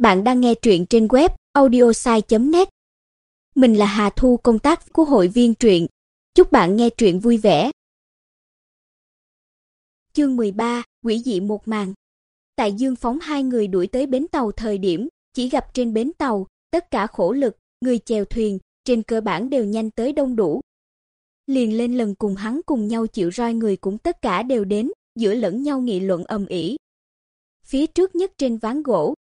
Bạn đang nghe truyện trên web audiosai.net. Mình là Hà Thu công tác của hội viên truyện. Chúc bạn nghe truyện vui vẻ. Chương 13, quỷ dị một màn. Tại Dương phóng hai người đuổi tới bến tàu thời điểm, chỉ gặp trên bến tàu, tất cả khổ lực, người chèo thuyền, trên cơ bản đều nhanh tới đông đủ. Liền lên lần cùng hắn cùng nhau chịu roi người cũng tất cả đều đến, giữa lẫn nhau nghị luận ầm ĩ. Phía trước nhất trên ván gỗ,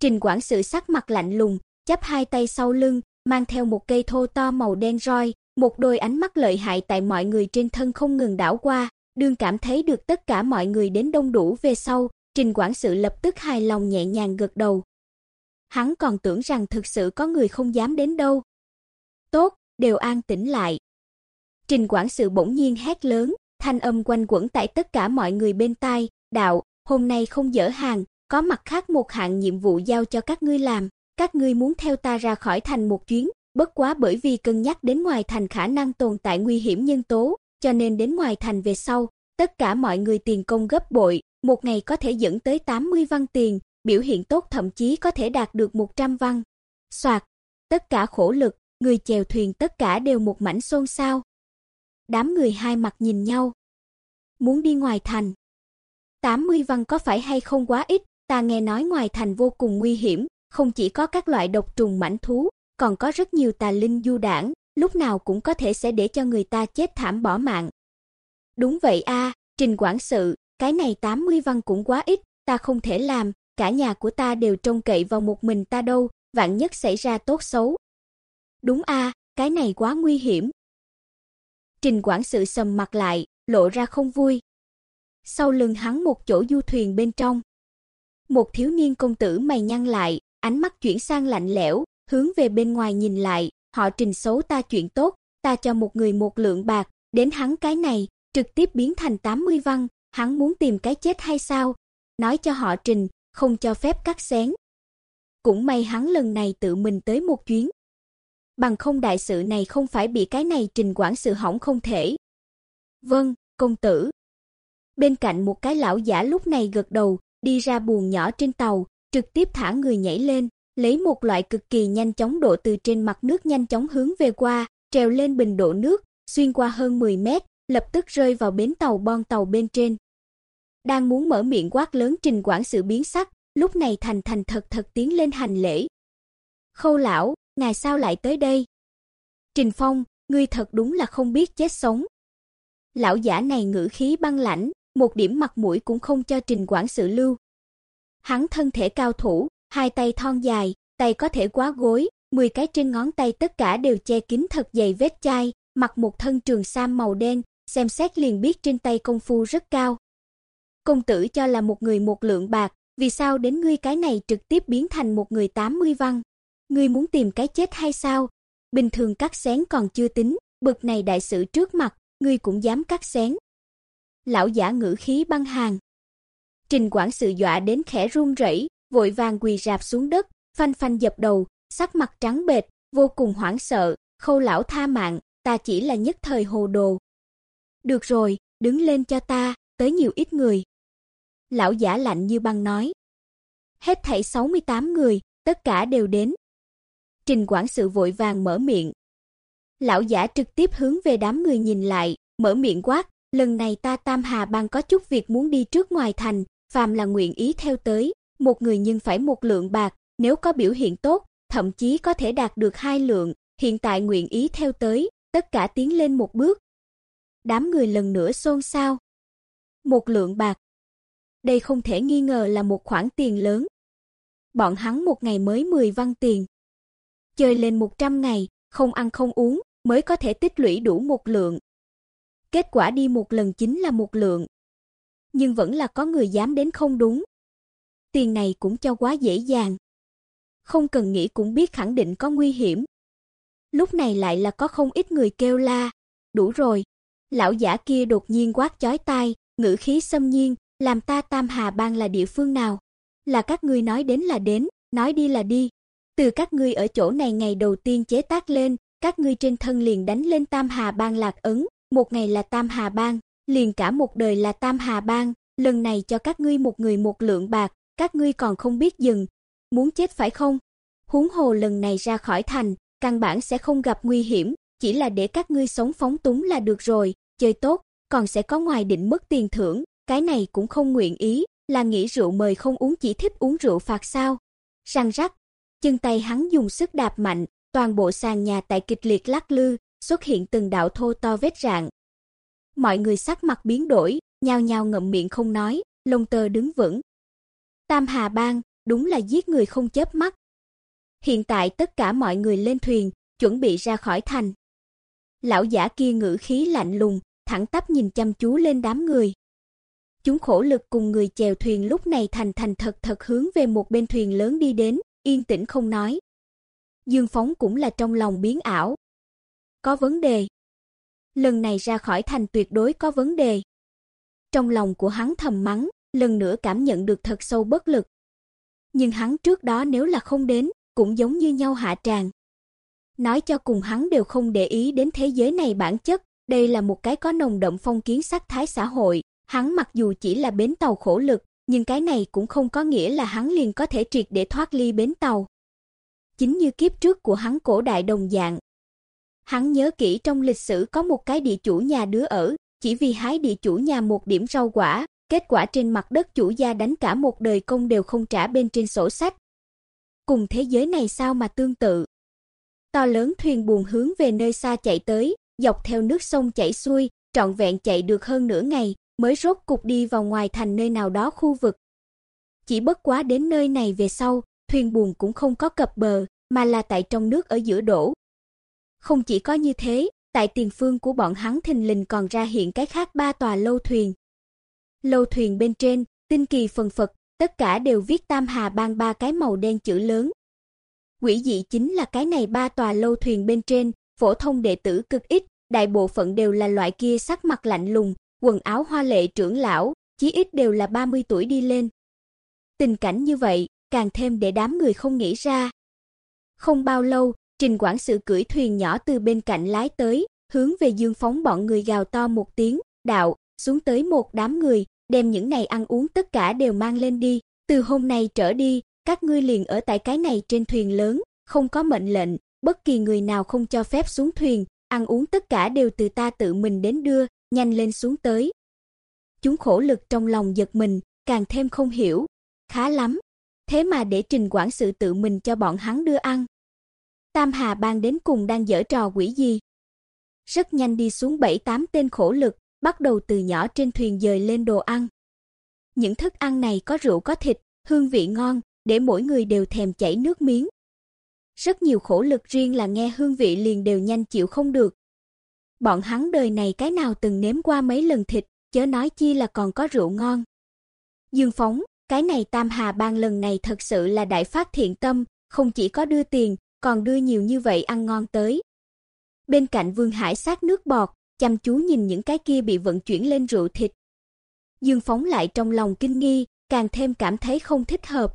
Trình quản sự sắc mặt lạnh lùng, chắp hai tay sau lưng, mang theo một cây thô to màu đen roi, một đôi ánh mắt lợi hại tại mọi người trên thân không ngừng đảo qua, đương cảm thấy được tất cả mọi người đến đông đủ về sau, Trình quản sự lập tức hài lòng nhẹ nhàng gật đầu. Hắn còn tưởng rằng thực sự có người không dám đến đâu. Tốt, đều an tĩnh lại. Trình quản sự bỗng nhiên hét lớn, thanh âm quanh quẩn tại tất cả mọi người bên tai, "Đạo, hôm nay không dỡ hàng, có mặt khác một hạng nhiệm vụ giao cho các ngươi làm, các ngươi muốn theo ta ra khỏi thành một chuyến, bất quá bởi vì cân nhắc đến ngoài thành khả năng tồn tại nguy hiểm nhân tố, cho nên đến ngoài thành về sau, tất cả mọi người tiền công gấp bội, một ngày có thể dẫn tới 80 văn tiền, biểu hiện tốt thậm chí có thể đạt được 100 văn. Soạt, tất cả khổ lực, người chèo thuyền tất cả đều một mảnh xôn xao. Đám người hai mặt nhìn nhau. Muốn đi ngoài thành. 80 văn có phải hay không quá ít, Ta nghe nói ngoài thành vô cùng nguy hiểm, không chỉ có các loại độc trùng mãnh thú, còn có rất nhiều tà linh du đảng, lúc nào cũng có thể sẽ để cho người ta chết thảm bỏ mạng. Đúng vậy a, Trình quản sự, cái này 80 văn cũng quá ít, ta không thể làm, cả nhà của ta đều trông cậy vào một mình ta đâu, vạn nhất xảy ra tốt xấu. Đúng a, cái này quá nguy hiểm. Trình quản sự sầm mặt lại, lộ ra không vui. Sau lưng hắn một chỗ du thuyền bên trong, một thiếu niên công tử mày nhăn lại, ánh mắt chuyển sang lạnh lẽo, hướng về bên ngoài nhìn lại, họ Trình xấu ta chuyện tốt, ta cho một người một lượng bạc, đến hắn cái này, trực tiếp biến thành 80 văn, hắn muốn tìm cái chết hay sao? Nói cho họ Trình, không cho phép cắt xén. Cũng may hắn lần này tự mình tới một chuyến. Bằng không đại sự này không phải bị cái này Trình quản sự hỏng không thể. Vâng, công tử. Bên cạnh một cái lão giả lúc này gật đầu, đi ra buồng nhỏ trên tàu, trực tiếp thả người nhảy lên, lấy một loại cực kỳ nhanh chóng độ từ trên mặt nước nhanh chóng hướng về qua, trèo lên bình độ nước, xuyên qua hơn 10 mét, lập tức rơi vào bến tàu bon tàu bên trên. Đang muốn mở miệng quát lớn Trình quản sự biến sắc, lúc này thành thành thật thật tiến lên hành lễ. Khâu lão, ngài sao lại tới đây? Trình Phong, ngươi thật đúng là không biết chết sống. Lão giả này ngữ khí băng lãnh, một điểm mặt mũi cũng không cho Trình quản sự lưu. Hắn thân thể cao thủ, hai tay thon dài, tay có thể quá gối, 10 cái trên ngón tay tất cả đều che kín thật dày vết chai, mặc một thân trường sam màu đen, xem xét liền biết trên tay công phu rất cao. Công tử cho là một người một lượng bạc, vì sao đến ngươi cái này trực tiếp biến thành một người 80 văn? Ngươi muốn tìm cái chết hay sao? Bình thường cắt xén còn chưa tính, bực này đại sự trước mặt, ngươi cũng dám cắt xén lão giả ngữ khí băng hàn. Trình quản sự dọa đến khẽ run rẩy, vội vàng quỳ rạp xuống đất, phanh phanh dập đầu, sắc mặt trắng bệch, vô cùng hoảng sợ, "Khâu lão tha mạng, ta chỉ là nhất thời hồ đồ." "Được rồi, đứng lên cho ta, tới nhiều ít người." Lão giả lạnh như băng nói. Hết thảy 68 người, tất cả đều đến. Trình quản sự vội vàng mở miệng. Lão giả trực tiếp hướng về đám người nhìn lại, mở miệng quát, lần này ta Tam Hà bang có chút việc muốn đi trước ngoài thành, phàm là nguyện ý theo tới, một người nhưng phải một lượng bạc, nếu có biểu hiện tốt, thậm chí có thể đạt được hai lượng, hiện tại nguyện ý theo tới, tất cả tiến lên một bước. Đám người lần nữa xôn xao. Một lượng bạc. Đây không thể nghi ngờ là một khoản tiền lớn. Bọn hắn một ngày mới 10 văn tiền. Chơi lên 100 ngày, không ăn không uống, mới có thể tích lũy đủ một lượng, Kết quả đi một lần chính là một lượng. Nhưng vẫn là có người dám đến không đúng. Tiền này cũng cho quá dễ dàng. Không cần nghĩ cũng biết khẳng định có nguy hiểm. Lúc này lại là có không ít người kêu la, đủ rồi. Lão giả kia đột nhiên quát chói tai, ngữ khí xâm nhiên, làm ta Tam Hà bang là địa phương nào? Là các ngươi nói đến là đến, nói đi là đi. Từ các ngươi ở chỗ này ngày đầu tiên chế tác lên, các ngươi trên thân liền đánh lên Tam Hà bang lạc ấn, một ngày là Tam Hà Bang, liền cả một đời là Tam Hà Bang, lần này cho các ngươi một người một lượng bạc, các ngươi còn không biết dừng. muốn chết phải không? Huống hồ lần này ra khỏi thành, căn bản sẽ không gặp nguy hiểm, chỉ là để các ngươi sống phóng túng là được rồi, chơi tốt, còn sẽ có ngoài định mức tiền thưởng, cái này cũng không nguyện ý, là nghĩ rượu mời không uống chỉ thích uống rượu phạt sao? Răng rắc, chân tay hắn dùng sức đạp mạnh, toàn bộ sàn nhà tại kịch liệt lắc lư, xuất hiện từng đạo thô to vết rạn. Mọi người sắc mặt biến đổi, nhao nhao ngậm miệng không nói, lông tơ đứng vững. Tam Hà Bang, đúng là giết người không chớp mắt. Hiện tại tất cả mọi người lên thuyền, chuẩn bị ra khỏi thành. Lão giả kia ngữ khí lạnh lùng, thẳng tắp nhìn chăm chú lên đám người. Chúng khổ lực cùng người chèo thuyền lúc này thành thành thật thật hướng về một bên thuyền lớn đi đến, yên tĩnh không nói. Dương Phóng cũng là trong lòng biến ảo. Có vấn đề. Lần này ra khỏi thành tuyệt đối có vấn đề. Trong lòng của hắn thầm mắng, lần nữa cảm nhận được thật sâu bất lực. Nhưng hắn trước đó nếu là không đến, cũng giống như nhau hạ tràng. Nói cho cùng hắn đều không để ý đến thế giới này bản chất, đây là một cái có nồng đậm phong kiến sắc thái xã hội, hắn mặc dù chỉ là bến tàu khổ lực, nhưng cái này cũng không có nghĩa là hắn liền có thể triệt để thoát ly bến tàu. Chính như kiếp trước của hắn cổ đại đồng dạng. Hắn nhớ kỹ trong lịch sử có một cái địa chủ nhà đứa ở, chỉ vì hái địa chủ nhà một điểm rau quả, kết quả trên mặt đất chủ gia đánh cả một đời công đều không trả bên trên sổ sách. Cùng thế giới này sao mà tương tự. To lớn thuyền buồn hướng về nơi xa chạy tới, dọc theo nước sông chảy xuôi, trọn vẹn chạy được hơn nửa ngày, mới rốt cục đi vào ngoài thành nơi nào đó khu vực. Chỉ bất quá đến nơi này về sau, thuyền buồn cũng không có cập bờ, mà là tại trong nước ở giữa đổ. Không chỉ có như thế, tại tiền phương của bọn hắn thình lình còn ra hiện cái khác ba tòa lâu thuyền. Lâu thuyền bên trên, tinh kỳ phần phật, tất cả đều viết Tam Hà Bang ba cái màu đen chữ lớn. Quỷ dị chính là cái này ba tòa lâu thuyền bên trên, phổ thông đệ tử cực ít, đại bộ phận đều là loại kia sắc mặt lạnh lùng, quần áo hoa lệ trưởng lão, chí ít đều là 30 tuổi đi lên. Tình cảnh như vậy, càng thêm để đám người không nghĩ ra. Không bao lâu, Trình quản sự cưỡi thuyền nhỏ từ bên cạnh lái tới, hướng về Dương Phóng bọn người gào to một tiếng, "Đạo!" xuống tới một đám người, đem những này ăn uống tất cả đều mang lên đi, từ hôm nay trở đi, các ngươi liền ở tại cái này trên thuyền lớn, không có mệnh lệnh, bất kỳ người nào không cho phép xuống thuyền, ăn uống tất cả đều từ ta tự mình đến đưa, nhanh lên xuống tới. Chúng khổ lực trong lòng giật mình, càng thêm không hiểu, khá lắm, thế mà để Trình quản sự tự mình cho bọn hắn đưa ăn. Tam Hà Bang đến cùng đang giở trò quỷ gì? Rất nhanh đi xuống bảy tám tên khổ lực, bắt đầu từ nhỏ trên thuyền dời lên đồ ăn. Những thức ăn này có rượu có thịt, hương vị ngon, để mỗi người đều thèm chảy nước miếng. Rất nhiều khổ lực riêng là nghe hương vị liền đều nhanh chịu không được. Bọn hắn đời này cái nào từng nếm qua mấy lần thịt, chớ nói chi là còn có rượu ngon. Dương Phóng, cái này Tam Hà Bang lần này thật sự là đại phát thiện tâm, không chỉ có đưa tiền, còn đưa nhiều như vậy ăn ngon tới. Bên cạnh Vương Hải sát nước bọt, chăm chú nhìn những cái kia bị vận chuyển lên rượu thịt. Dương Phóng lại trong lòng kinh nghi, càng thêm cảm thấy không thích hợp.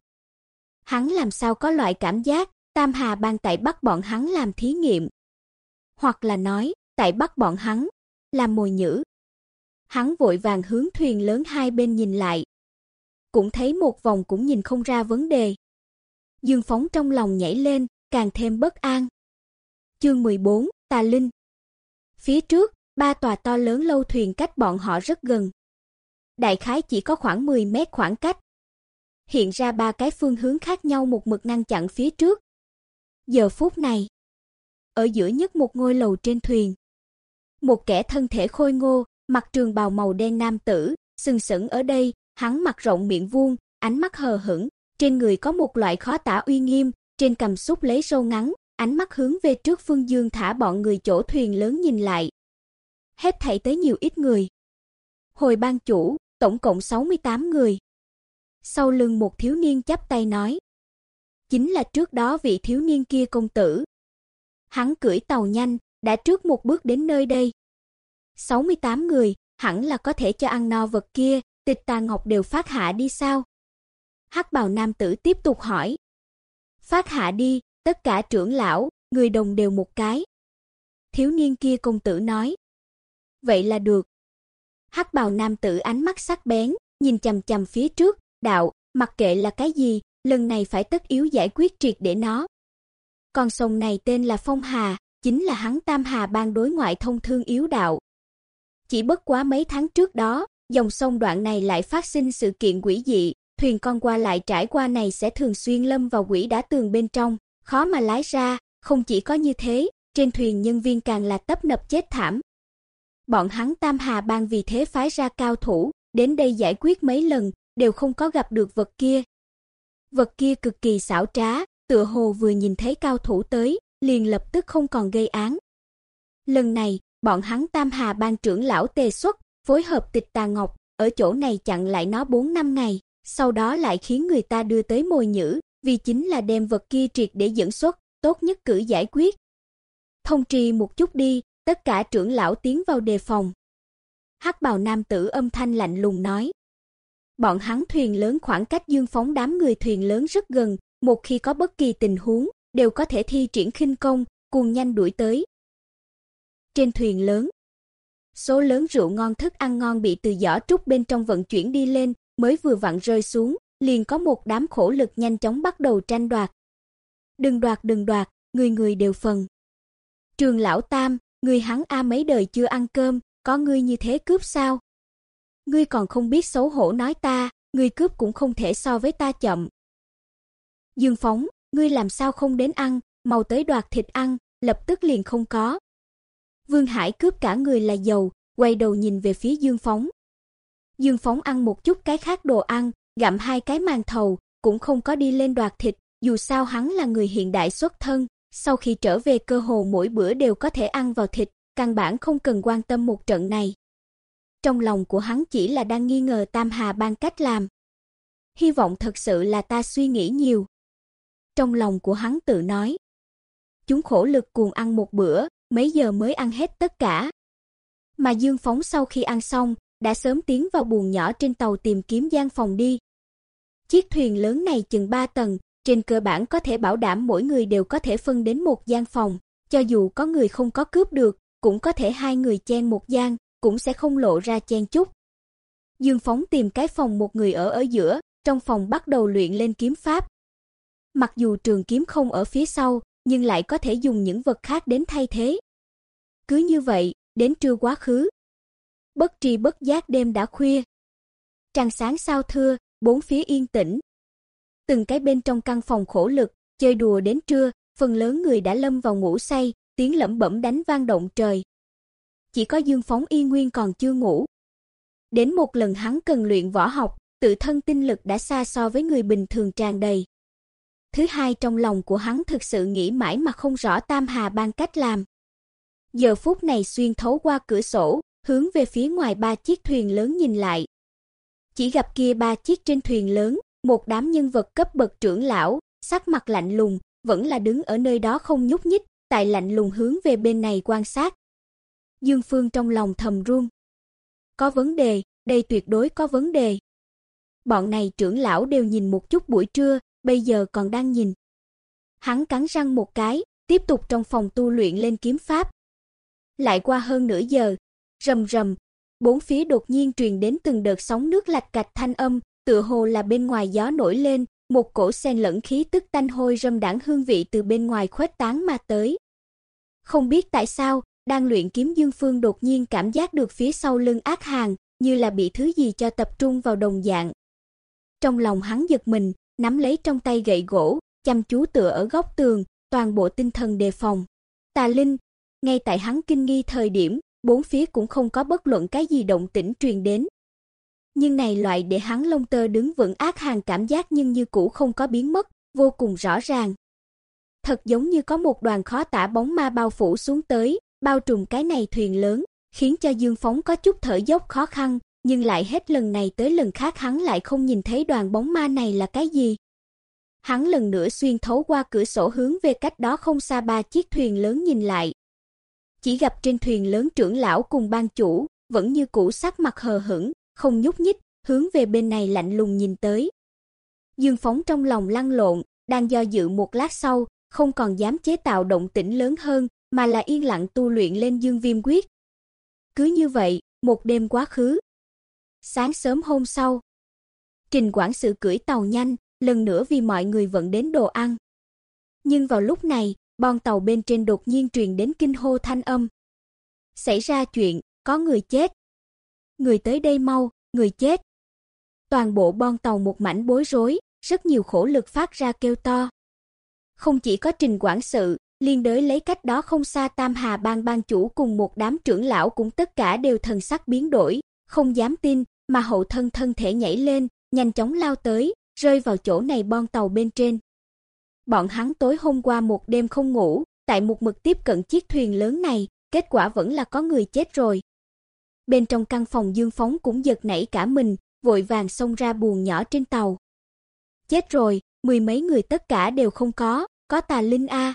Hắn làm sao có loại cảm giác Tam Hà Bang tại bắt bọn hắn làm thí nghiệm, hoặc là nói, tại bắt bọn hắn làm mồi nhử. Hắn vội vàng hướng thuyền lớn hai bên nhìn lại, cũng thấy một vòng cũng nhìn không ra vấn đề. Dương Phóng trong lòng nhảy lên, càng thêm bất an. Chương 14, Tà Linh. Phía trước, ba tòa to lớn lâu thuyền cách bọn họ rất gần. Đại khái chỉ có khoảng 10 mét khoảng cách. Hiện ra ba cái phương hướng khác nhau một mực ngăn chặn phía trước. Giờ phút này, ở giữa nhất một ngôi lầu trên thuyền, một kẻ thân thể khôi ngô, mặc trường bào màu đen nam tử, sừng sững ở đây, hắn mặt rộng miệng vuông, ánh mắt hờ hững, trên người có một loại khó tả uy nghiêm, trên cầm xúc lấy râu ngắn, ánh mắt hướng về trước phương dương thả bọn người chỗ thuyền lớn nhìn lại. Hết thảy tới nhiều ít người. Hồi ban chủ, tổng cộng 68 người. Sau lưng một thiếu niên chắp tay nói, chính là trước đó vị thiếu niên kia công tử. Hắn cưỡi tàu nhanh, đã trước một bước đến nơi đây. 68 người, hẳn là có thể cho ăn no vật kia, tịch tà ngọc đều phát hạ đi sao? Hắc bào nam tử tiếp tục hỏi. Phát hạ đi, tất cả trưởng lão, người đồng đều một cái. Thiếu niên kia công tử nói. Vậy là được. Hắc bào nam tử ánh mắt sắc bén, nhìn chằm chằm phía trước, đạo, mặc kệ là cái gì, lần này phải tất yếu giải quyết triệt để nó. Con sông này tên là Phong Hà, chính là hắn Tam Hà bang đối ngoại thông thương yếu đạo. Chỉ bất quá mấy tháng trước đó, dòng sông đoạn này lại phát sinh sự kiện quỷ dị, thuyền con qua lại trải qua này sẽ thường xuyên lâm vào quỹ đá tường bên trong, khó mà lái ra, không chỉ có như thế, trên thuyền nhân viên càng là tấp nập chết thảm. Bọn hắn Tam Hà bang vì thế phái ra cao thủ, đến đây giải quyết mấy lần, đều không có gặp được vật kia. Vật kia cực kỳ xảo trá, tựa hồ vừa nhìn thấy cao thủ tới, liền lập tức không còn gây án. Lần này, bọn hắn Tam Hà bang trưởng lão tề xuất, phối hợp tịch tà ngọc, ở chỗ này chặn lại nó 4 năm ngày, sau đó lại khiến người ta đưa tới mồi nhữ, vì chính là đem vật kia triệt để dẫn xuất, tốt nhất cử giải quyết. Thông trì một chút đi, tất cả trưởng lão tiến vào đề phòng. Hắc bào nam tử âm thanh lạnh lùng nói. Bọn hắn thuyền lớn khoảng cách dương phóng đám người thuyền lớn rất gần, một khi có bất kỳ tình huống, đều có thể thi triển khinh công, cuồng nhanh đuổi tới. Trên thuyền lớn, số lớn rượu ngon thức ăn ngon bị từ giỏ trúc bên trong vận chuyển đi lên, mới vừa vặn rơi xuống, liền có một đám khổ lực nhanh chóng bắt đầu tranh đoạt. Đừng đoạt đừng đoạt, người người đều phần. Trường lão Tam, người hắn a mấy đời chưa ăn cơm, có ngươi như thế cướp sao? Ngươi còn không biết xấu hổ nói ta, ngươi cướp cũng không thể so với ta chậm. Dương Phóng, ngươi làm sao không đến ăn, mau tới đoạt thịt ăn, lập tức liền không có. Vương Hải cướp cả người là dầu, quay đầu nhìn về phía Dương Phóng. Dương Phóng ăn một chút cái khác đồ ăn, gặm hai cái màn thầu, cũng không có đi lên đoạt thịt, dù sao hắn là người hiện đại xuất thân, sau khi trở về cơ hồ mỗi bữa đều có thể ăn vào thịt, căn bản không cần quan tâm một trận này. Trong lòng của hắn chỉ là đang nghi ngờ Tam Hà ban cách làm. Hy vọng thật sự là ta suy nghĩ nhiều. Trong lòng của hắn tự nói. Chúng khổ lực cuồng ăn một bữa, mấy giờ mới ăn hết tất cả. Mà Dương Phóng sau khi ăn xong, đã sớm tiến vào buồng nhỏ trên tàu tìm kiếm gian phòng đi. Chiếc thuyền lớn này chừng 3 tầng, trên cơ bản có thể bảo đảm mỗi người đều có thể phân đến một gian phòng, cho dù có người không có cướp được, cũng có thể hai người chen một gian, cũng sẽ không lộ ra chen chút. Dương Phóng tìm cái phòng một người ở ở giữa, trong phòng bắt đầu luyện lên kiếm pháp. Mặc dù trường kiếm không ở phía sau, nhưng lại có thể dùng những vật khác đến thay thế. Cứ như vậy, đến trưa quá khứ. Bất tri bất giác đêm đã khuya. Trăng sáng sao thưa, bốn phía yên tĩnh. Từng cái bên trong căn phòng khổ lực, chơi đùa đến trưa, phần lớn người đã lâm vào ngủ say, tiếng lẩm bẩm đánh vang động trời. Chỉ có Dương Phóng y nguyên còn chưa ngủ. Đến một lần hắn cần luyện võ học, tự thân tinh lực đã xa so với người bình thường tràn đầy. Thứ hai trong lòng của hắn thực sự nghĩ mãi mà không rõ Tam Hà ban cách làm. Giờ phút này xuyên thấu qua cửa sổ, hướng về phía ngoài ba chiếc thuyền lớn nhìn lại. Chỉ gặp kia ba chiếc trên thuyền lớn, một đám nhân vật cấp bậc trưởng lão, sắc mặt lạnh lùng, vẫn là đứng ở nơi đó không nhúc nhích, tại lạnh lùng hướng về bên này quan sát. Dương Phương trong lòng thầm run. Có vấn đề, đây tuyệt đối có vấn đề. Bọn này trưởng lão đều nhìn một chút buổi trưa, bây giờ còn đang nhìn. Hắn cắn răng một cái, tiếp tục trong phòng tu luyện lên kiếm pháp. Lại qua hơn nửa giờ, rầm rầm, bốn phía đột nhiên truyền đến từng đợt sóng nước lạch cạch thanh âm, tựa hồ là bên ngoài gió nổi lên, một cổ xen lẫn khí tức tanh hôi râm đãng hương vị từ bên ngoài khuếch tán mà tới. Không biết tại sao, đang luyện kiếm Dương Phương đột nhiên cảm giác được phía sau lưng ác hàng, như là bị thứ gì cho tập trung vào đồng dạng. Trong lòng hắn giật mình, nắm lấy trong tay gậy gỗ, chăm chú tựa ở góc tường, toàn bộ tinh thần đề phòng. Tà Linh, ngay tại hắn kinh nghi thời điểm, bốn phía cũng không có bất luận cái gì động tĩnh truyền đến. Nhưng này loại để hắn lông tơ đứng vững ác hàng cảm giác nhưng như cũ không có biến mất, vô cùng rõ ràng. Thật giống như có một đoàn khó tả bóng ma bao phủ xuống tới, bao trùm cái này thuyền lớn, khiến cho Dương Phóng có chút thở dốc khó khăn, nhưng lại hết lần này tới lần khác hắn lại không nhìn thấy đoàn bóng ma này là cái gì. Hắn lần nữa xuyên thấu qua cửa sổ hướng về cách đó không xa ba chiếc thuyền lớn nhìn lại. Chỉ gặp trên thuyền lớn trưởng lão cùng ban chủ, vẫn như cũ sắc mặt hờ hững, không nhúc nhích, hướng về bên này lạnh lùng nhìn tới. Dương Phóng trong lòng lăn lộn, đang do dự một lát sau, không còn dám chế tạo động tĩnh lớn hơn, mà là yên lặng tu luyện lên Dương Viêm quyết. Cứ như vậy, một đêm quá khứ. Sáng sớm hôm sau, Trình quản sự cưỡi tàu nhanh, lần nữa vì mọi người vẫn đến đồ ăn. Nhưng vào lúc này, bon tàu bên trên đột nhiên truyền đến kinh hô thanh âm. Xảy ra chuyện, có người chết. Người tới đây mau, người chết. Toàn bộ bon tàu một mảnh bối rối, rất nhiều khổ lực phát ra kêu to. Không chỉ có Trình quản sự, liên đới lấy cách đó không xa Tam Hà Bang ban chủ cùng một đám trưởng lão cũng tất cả đều thần sắc biến đổi, không dám tin, mà hậu thân thân thể nhảy lên, nhanh chóng lao tới, rơi vào chỗ này bon tàu bên trên. Bọn hắn tối hôm qua một đêm không ngủ, tại một mực tiếp cận chiếc thuyền lớn này, kết quả vẫn là có người chết rồi. Bên trong căn phòng Dương Phóng cũng giật nảy cả mình, vội vàng xông ra buồng nhỏ trên tàu. Chết rồi, mười mấy người tất cả đều không có, có tà linh a.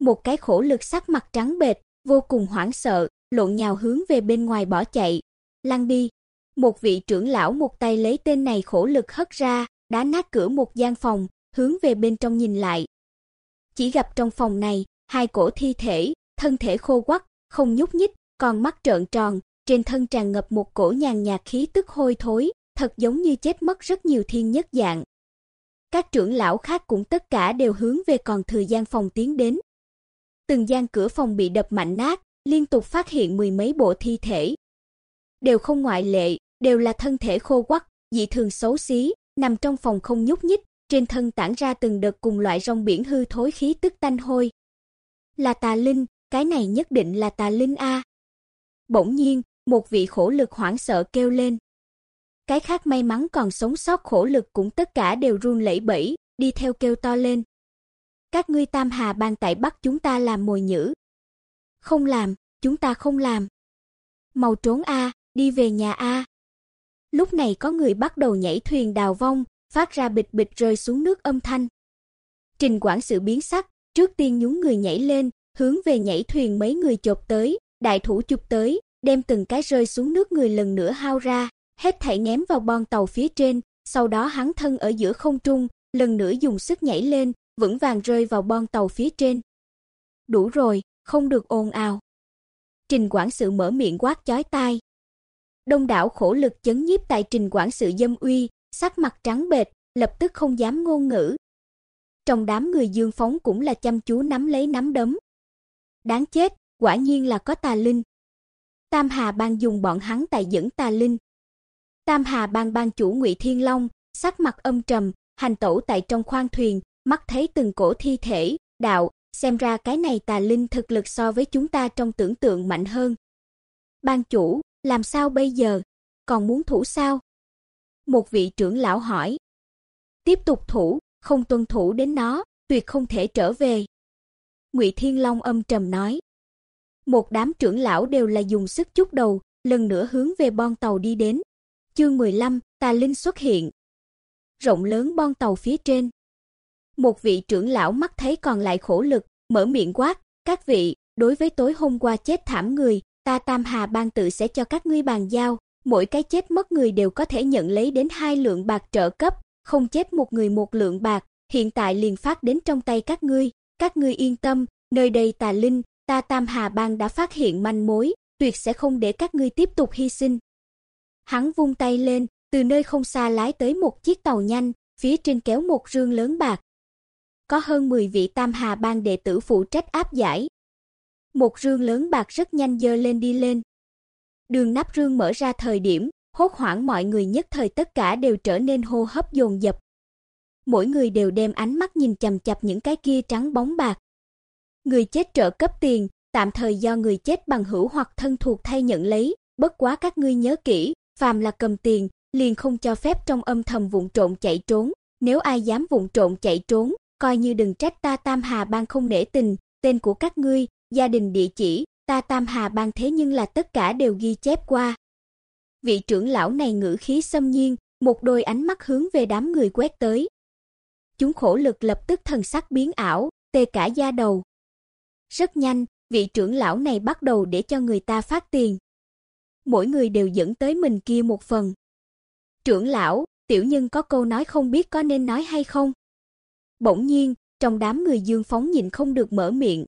Một cái khổ lực sắc mặt trắng bệch, vô cùng hoảng sợ, lộn nhào hướng về bên ngoài bỏ chạy. Lăn đi. Một vị trưởng lão một tay lấy tên này khổ lực hất ra, đá nát cửa một gian phòng, hướng về bên trong nhìn lại. Chỉ gặp trong phòng này, hai cổ thi thể, thân thể khô quắt, không nhúc nhích, còn mắt trợn tròn, trên thân tràn ngập một cổ nhàn nhạt khí tức hôi thối, thật giống như chết mất rất nhiều thiên nhất dạng. Các trưởng lão khác cũng tất cả đều hướng về còn thừa gian phòng tiến đến. Từng gian cửa phòng bị đập mạnh nát, liên tục phát hiện mười mấy bộ thi thể. Đều không ngoại lệ, đều là thân thể khô quắt, dị thường xấu xí, nằm trong phòng không nhúc nhích, trên thân tản ra từng đợt cùng loại rong biển hư thối khí tức tanh hôi. Là tà linh, cái này nhất định là tà linh a. Bỗng nhiên, một vị khổ lực hoảng sợ kêu lên. Cái khác may mắn còn sống sót khổ lực cũng tất cả đều run lẩy bẩy, đi theo kêu to lên. Các ngươi Tam Hà bang tại bắt chúng ta làm mồi nhữ. Không làm, chúng ta không làm. Mau trốn a, đi về nhà a. Lúc này có người bắt đầu nhảy thuyền đào vong, phát ra bịch bịch rơi xuống nước âm thanh. Trình quản sự biến sắc, trước tiên nhún người nhảy lên, hướng về nhảy thuyền mấy người chộp tới, đại thủ chụp tới, đem từng cái rơi xuống nước người lần nữa hao ra, hết thảy ném vào bon tàu phía trên, sau đó hắn thân ở giữa không trung, lần nữa dùng sức nhảy lên, vững vàng rơi vào bon tàu phía trên. Đủ rồi, không được ồn ào. Trình quản sự mở miệng quát chói tai. Đông đảo khổ lực chấn nhiếp tại Trình quản sự dâm uy, sắc mặt trắng bệch, lập tức không dám ngôn ngữ. Trong đám người Dương Phóng cũng là chăm chú nắm lấy nắm đấm. Đáng chết, quả nhiên là có tà linh. Tam Hà Bang dùng bọn hắn tại dẫn tà linh. Tam Hà Bang ban chủ Ngụy Thiên Long, sắc mặt âm trầm, hành tẩu tại trong khoang thuyền, mắt thấy từng cổ thi thể, đạo, xem ra cái này tà linh thực lực so với chúng ta trong tưởng tượng mạnh hơn. Ban chủ, làm sao bây giờ? Còn muốn thủ sao? Một vị trưởng lão hỏi. Tiếp tục thủ, không tuân thủ đến nó, tuyệt không thể trở về. Ngụy Thiên Long âm trầm nói. Một đám trưởng lão đều là dùng sức chút đầu, lần nữa hướng về bon tàu đi đến. Chương 15, Tà Linh xuất hiện. Rộng lớn bon tàu phía trên. Một vị trưởng lão mắt thấy còn lại khổ lực, mở miệng quát, "Các vị, đối với tối hôm qua chết thảm người, ta Tam Hà bang tự sẽ cho các ngươi bàn giao, mỗi cái chết mất người đều có thể nhận lấy đến hai lượng bạc trợ cấp, không chết một người một lượng bạc, hiện tại liền phát đến trong tay các ngươi, các ngươi yên tâm, nơi đây tà linh, ta Tam Hà bang đã phát hiện manh mối, tuyệt sẽ không để các ngươi tiếp tục hy sinh. Hắn vung tay lên, từ nơi không xa lái tới một chiếc tàu nhanh, phía trên kéo một rương lớn bạc. Có hơn 10 vị Tam Hà bang đệ tử phụ trách áp giải. Một rương lớn bạc rất nhanh dơ lên đi lên. Đường nắp rương mở ra thời điểm, hốt hoảng mọi người nhất thời tất cả đều trở nên hô hấp dồn dập. Mỗi người đều đem ánh mắt nhìn chằm chằm những cái kia trắng bóng bạc. Người chết trợ cấp tiền, tạm thời do người chết bằng hữu hoặc thân thuộc thay nhận lấy, bất quá các ngươi nhớ kỹ, phàm là cầm tiền, liền không cho phép trong âm thầm vụng trộn chạy trốn, nếu ai dám vụng trộn chạy trốn, coi như đừng trách ta Tam Hà bang không nể tình, tên của các ngươi, gia đình địa chỉ, ta Tam Hà bang thế nhưng là tất cả đều ghi chép qua. Vị trưởng lão này ngữ khí xâm nhiên, một đôi ánh mắt hướng về đám người quét tới. Chúng khổ lực lập tức thần sắc biến ảo, tê cả da đầu. Rất nhanh, vị trưởng lão này bắt đầu để cho người ta phát tiền. Mỗi người đều dẫn tới mình kia một phần. Trưởng lão, tiểu nhân có câu nói không biết có nên nói hay không. Bỗng nhiên, trong đám người Dương Phóng nhìn không được mở miệng.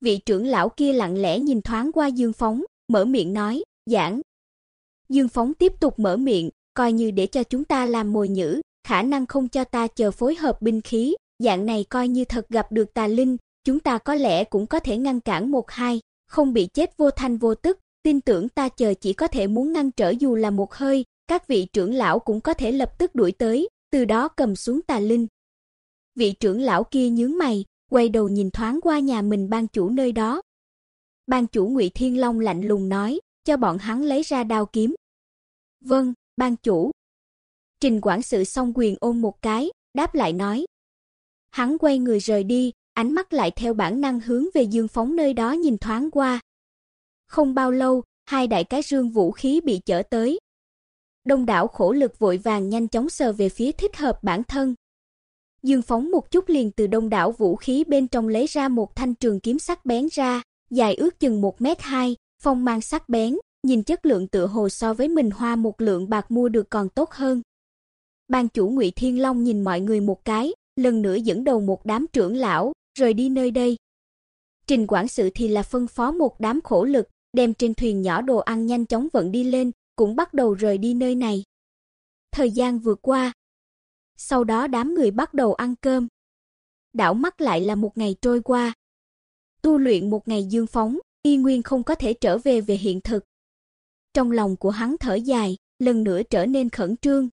Vị trưởng lão kia lặng lẽ nhìn thoáng qua Dương Phóng, mở miệng nói, "Giảng." Dương Phóng tiếp tục mở miệng, coi như để cho chúng ta làm mồi nhử, khả năng không cho ta chờ phối hợp binh khí, dạng này coi như thật gặp được tà linh, chúng ta có lẽ cũng có thể ngăn cản một hai, không bị chết vô thanh vô tức, tin tưởng ta chờ chỉ có thể muốn ngăn trở dù là một hơi, các vị trưởng lão cũng có thể lập tức đuổi tới, từ đó cầm xuống tà linh. Vị trưởng lão kia nhướng mày, quay đầu nhìn thoáng qua nhà mình ban chủ nơi đó. Ban chủ Ngụy Thiên Long lạnh lùng nói, cho bọn hắn lấy ra đao kiếm. Vâng, ban chủ. Trình quản sự song quyền ôm một cái, đáp lại nói. Hắn quay người rời đi, ánh mắt lại theo bản năng hướng về Dương Phóng nơi đó nhìn thoáng qua. Không bao lâu, hai đại cái rương vũ khí bị chở tới. Đông đảo khổ lực vội vàng nhanh chóng sờ về phía thích hợp bản thân. Dương Phóng một chút liền từ đông đảo vũ khí bên trong lấy ra một thanh trường kiếm sắc bén ra, dài ước chừng 1 mét 2, phong mang sắc bén, nhìn chất lượng tựa hồ so với mình hoa một lượng bạc mua được còn tốt hơn. Ban chủ Ngụy Thiên Long nhìn mọi người một cái, lần nữa dẫn đầu một đám trưởng lão, rời đi nơi đây. Trình quản sự thì là phân phó một đám khổ lực, đem trên thuyền nhỏ đồ ăn nhanh chóng vận đi lên, cũng bắt đầu rời đi nơi này. Thời gian vừa qua, sau đó đám người bắt đầu ăn cơm. Đảo mắt lại là một ngày trôi qua. Tu luyện một ngày dương phóng, Y Nguyên không có thể trở về về hiện thực. Trong lòng của hắn thở dài, lần nữa trở nên khẩn trương.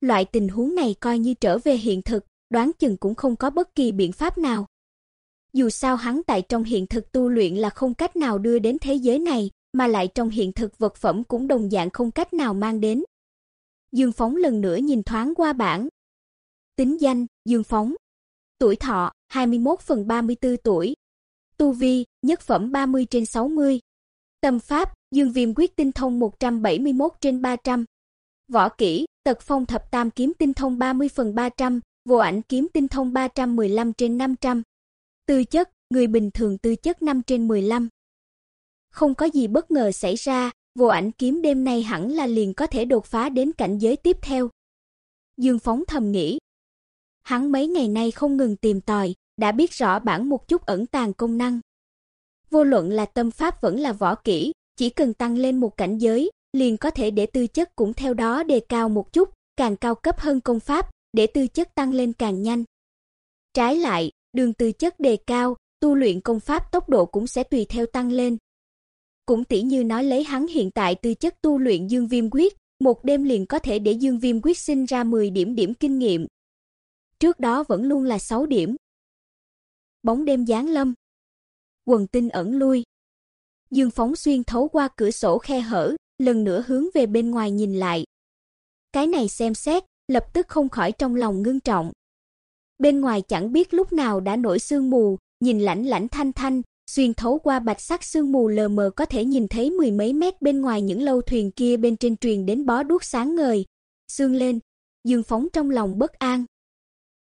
Loại tình huống này coi như trở về hiện thực, đoán chừng cũng không có bất kỳ biện pháp nào. Dù sao hắn tại trong hiện thực tu luyện là không cách nào đưa đến thế giới này, mà lại trong hiện thực vật phẩm cũng đồng dạng không cách nào mang đến. Dương Phóng lần nữa nhìn thoáng qua bảng. Tính danh: Dương Phóng. Tuổi thọ: 21 phần 34 tuổi. Tu vi: nhất phẩm 30 trên 60. Tâm pháp: Dương Viêm quyết tinh thông 171 trên 300. Võ kỹ: Tật phong thập tam kiếm tinh thông 30 phần 300, vô ảnh kiếm tinh thông 315 trên 500. Tư chất: người bình thường tư chất 5 trên 15. Không có gì bất ngờ xảy ra, vô ảnh kiếm đêm nay hẳn là liền có thể đột phá đến cảnh giới tiếp theo. Dương Phóng thầm nghĩ. Hắn mấy ngày nay không ngừng tìm tòi, đã biết rõ bản một chút ẩn tàng công năng. Vô luận là tâm pháp vẫn là võ kỹ, chỉ cần tăng lên một cảnh giới, liền có thể để tư chất cũng theo đó đề cao một chút, càng cao cấp hơn công pháp, để tư chất tăng lên càng nhanh. Trái lại, đường tư chất đề cao, tu luyện công pháp tốc độ cũng sẽ tùy theo tăng lên. Cũng tỉ như nói lấy hắn hiện tại tư chất tu luyện Dương Viêm quyết, một đêm liền có thể để Dương Viêm quyết sinh ra 10 điểm điểm kinh nghiệm. Trước đó vẫn luôn là 6 điểm. Bóng đêm giáng lâm. Quần tinh ẩn lui. Dương phóng xuyên thấu qua cửa sổ khe hở, lần nữa hướng về bên ngoài nhìn lại. Cái này xem xét, lập tức không khỏi trong lòng ngưng trọng. Bên ngoài chẳng biết lúc nào đã nổi sương mù, nhìn lạnh lạnh thanh thanh, xuyên thấu qua bạch sắc sương mù lờ mờ có thể nhìn thấy mười mấy mét bên ngoài những lâu thuyền kia bên trên truyền đến bó đuốc sáng ngời. Sương lên, Dương Phóng trong lòng bất an.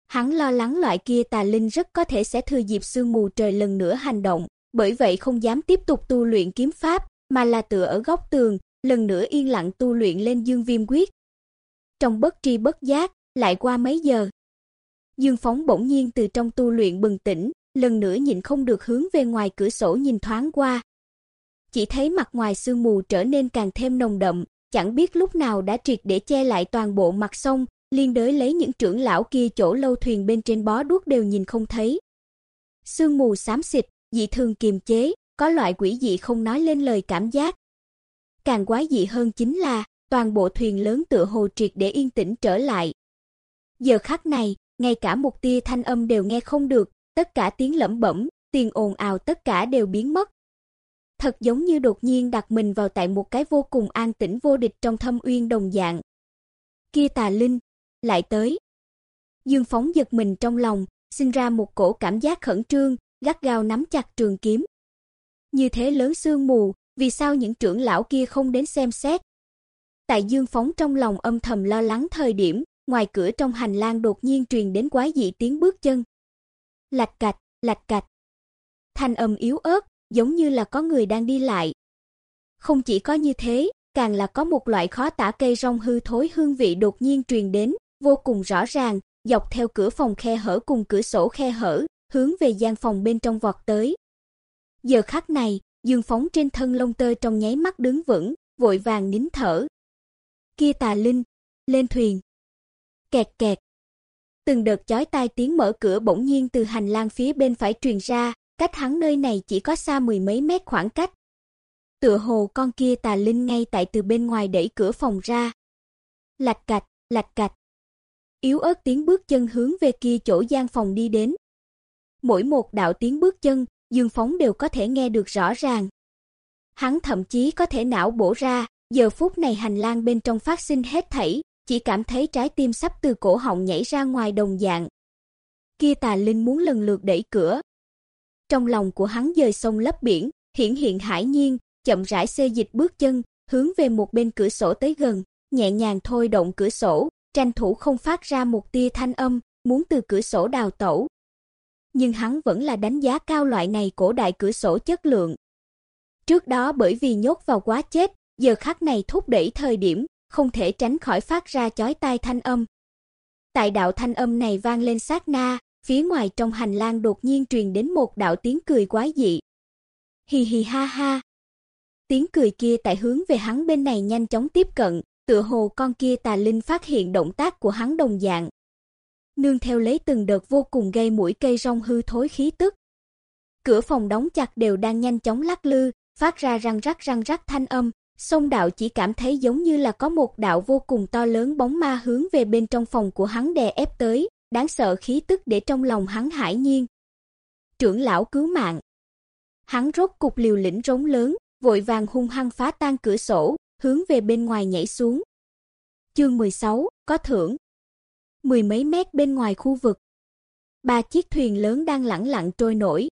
Hắn lo lắng loại kia tà linh rất có thể sẽ thừa dịp sương mù trời lần nữa hành động, bởi vậy không dám tiếp tục tu luyện kiếm pháp, mà là tựa ở góc tường, lần nữa yên lặng tu luyện lên Dương Viêm quyết. Trong bất tri bất giác, lại qua mấy giờ. Dương Phóng bỗng nhiên từ trong tu luyện bừng tỉnh, lần nữa nhịn không được hướng về ngoài cửa sổ nhìn thoáng qua. Chỉ thấy mặt ngoài sương mù trở nên càng thêm nồng đậm, chẳng biết lúc nào đã triệt để che lại toàn bộ mặt sông, liên đới lấy những trưởng lão kia chỗ lâu thuyền bên trên bó đuốc đều nhìn không thấy. Sương mù xám xịt, dị thường kiềm chế, có loại quỷ dị không nói lên lời cảm giác. Càng quái dị hơn chính là, toàn bộ thuyền lớn tựa hồ triệt để yên tĩnh trở lại. Giờ khắc này, ngay cả một tia thanh âm đều nghe không được, tất cả tiếng lẩm bẩm, tiếng ồn ào tất cả đều biến mất. Thật giống như đột nhiên đặt mình vào tại một cái vô cùng an tĩnh vô địch trong thâm uyên đồng dạng. Kia tà linh, lại tới. Dương Phóng giật mình trong lòng, sinh ra một cổ cảm giác khẩn trương, gắt gao nắm chặt trường kiếm. Như thế lớn sương mù, vì sao những trưởng lão kia không đến xem xét? Tại Dương Phóng trong lòng âm thầm lo lắng thời điểm, ngoài cửa trong hành lang đột nhiên truyền đến quái dị tiếng bước chân. Lạch cạch, lạch cạch. Thanh âm yếu ớt, giống như là có người đang đi lại. Không chỉ có như thế, càng là có một loại khó tả cây rong hư thối hương vị đột nhiên truyền đến, vô cùng rõ ràng, dọc theo cửa phòng khe hở cùng cửa sổ khe hở, hướng về gian phòng bên trong vọt tới. Giờ khắc này, Dương Phóng trên thân lông tơ trong nháy mắt đứng vững, vội vàng nín thở. Kia tà linh, lên thuyền. Kẹt kẹt. Từng đợt chói tai tiếng mở cửa bỗng nhiên từ hành lang phía bên phải truyền ra, cách hắn nơi này chỉ có xa mười mấy mét khoảng cách. Tựa hồ con kia tà linh ngay tại từ bên ngoài đẩy cửa phòng ra. Lạch cạch, lạch cạch. Yếu ớt tiếng bước chân hướng về kia chỗ gian phòng đi đến. Mỗi một đạo tiếng bước chân, Dương Phóng đều có thể nghe được rõ ràng. Hắn thậm chí có thể não bổ ra, giờ phút này hành lang bên trong phát sinh hết thảy, chỉ cảm thấy trái tim sắp từ cổ họng nhảy ra ngoài đồng dạng. Kia tà linh muốn lần lượt đẩy cửa. Trong lòng của hắn dời sông lấp biển, hiển hiện hải nhiên, chậm rãi xê dịch bước chân, hướng về một bên cửa sổ tới gần, nhẹ nhàng thôi động cửa sổ, tranh thủ không phát ra một tia thanh âm, muốn từ cửa sổ đào tẩu. Nhưng hắn vẫn là đánh giá cao loại này cổ đại cửa sổ chất lượng. Trước đó bởi vì nhốt vào quá chết, giờ khắc này thúc đẩy thời điểm, không thể tránh khỏi phát ra chói tai thanh âm. Tại đạo thanh âm này vang lên sát na, phía ngoài trong hành lang đột nhiên truyền đến một đạo tiếng cười quái dị. Hì hì ha ha. Tiếng cười kia tại hướng về hắn bên này nhanh chóng tiếp cận, tựa hồ con kia tà linh phát hiện động tác của hắn đồng dạng. Nương theo lấy từng đợt vô cùng gây mũi cây rong hư thối khí tức. Cửa phòng đóng chặt đều đang nhanh chóng lắc lư, phát ra răng rắc răng rắc thanh âm, Song đạo chỉ cảm thấy giống như là có một đạo vô cùng to lớn bóng ma hướng về bên trong phòng của hắn đè ép tới, đáng sợ khí tức để trong lòng hắn hải nhiên. Trưởng lão cứu mạng. Hắn rốt cục liều lĩnh rống lớn, vội vàng hung hăng phá tan cửa sổ, hướng về bên ngoài nhảy xuống. Chương 16, có thưởng. Mười mấy mét bên ngoài khu vực. Ba chiếc thuyền lớn đang lẳng lặng trôi nổi.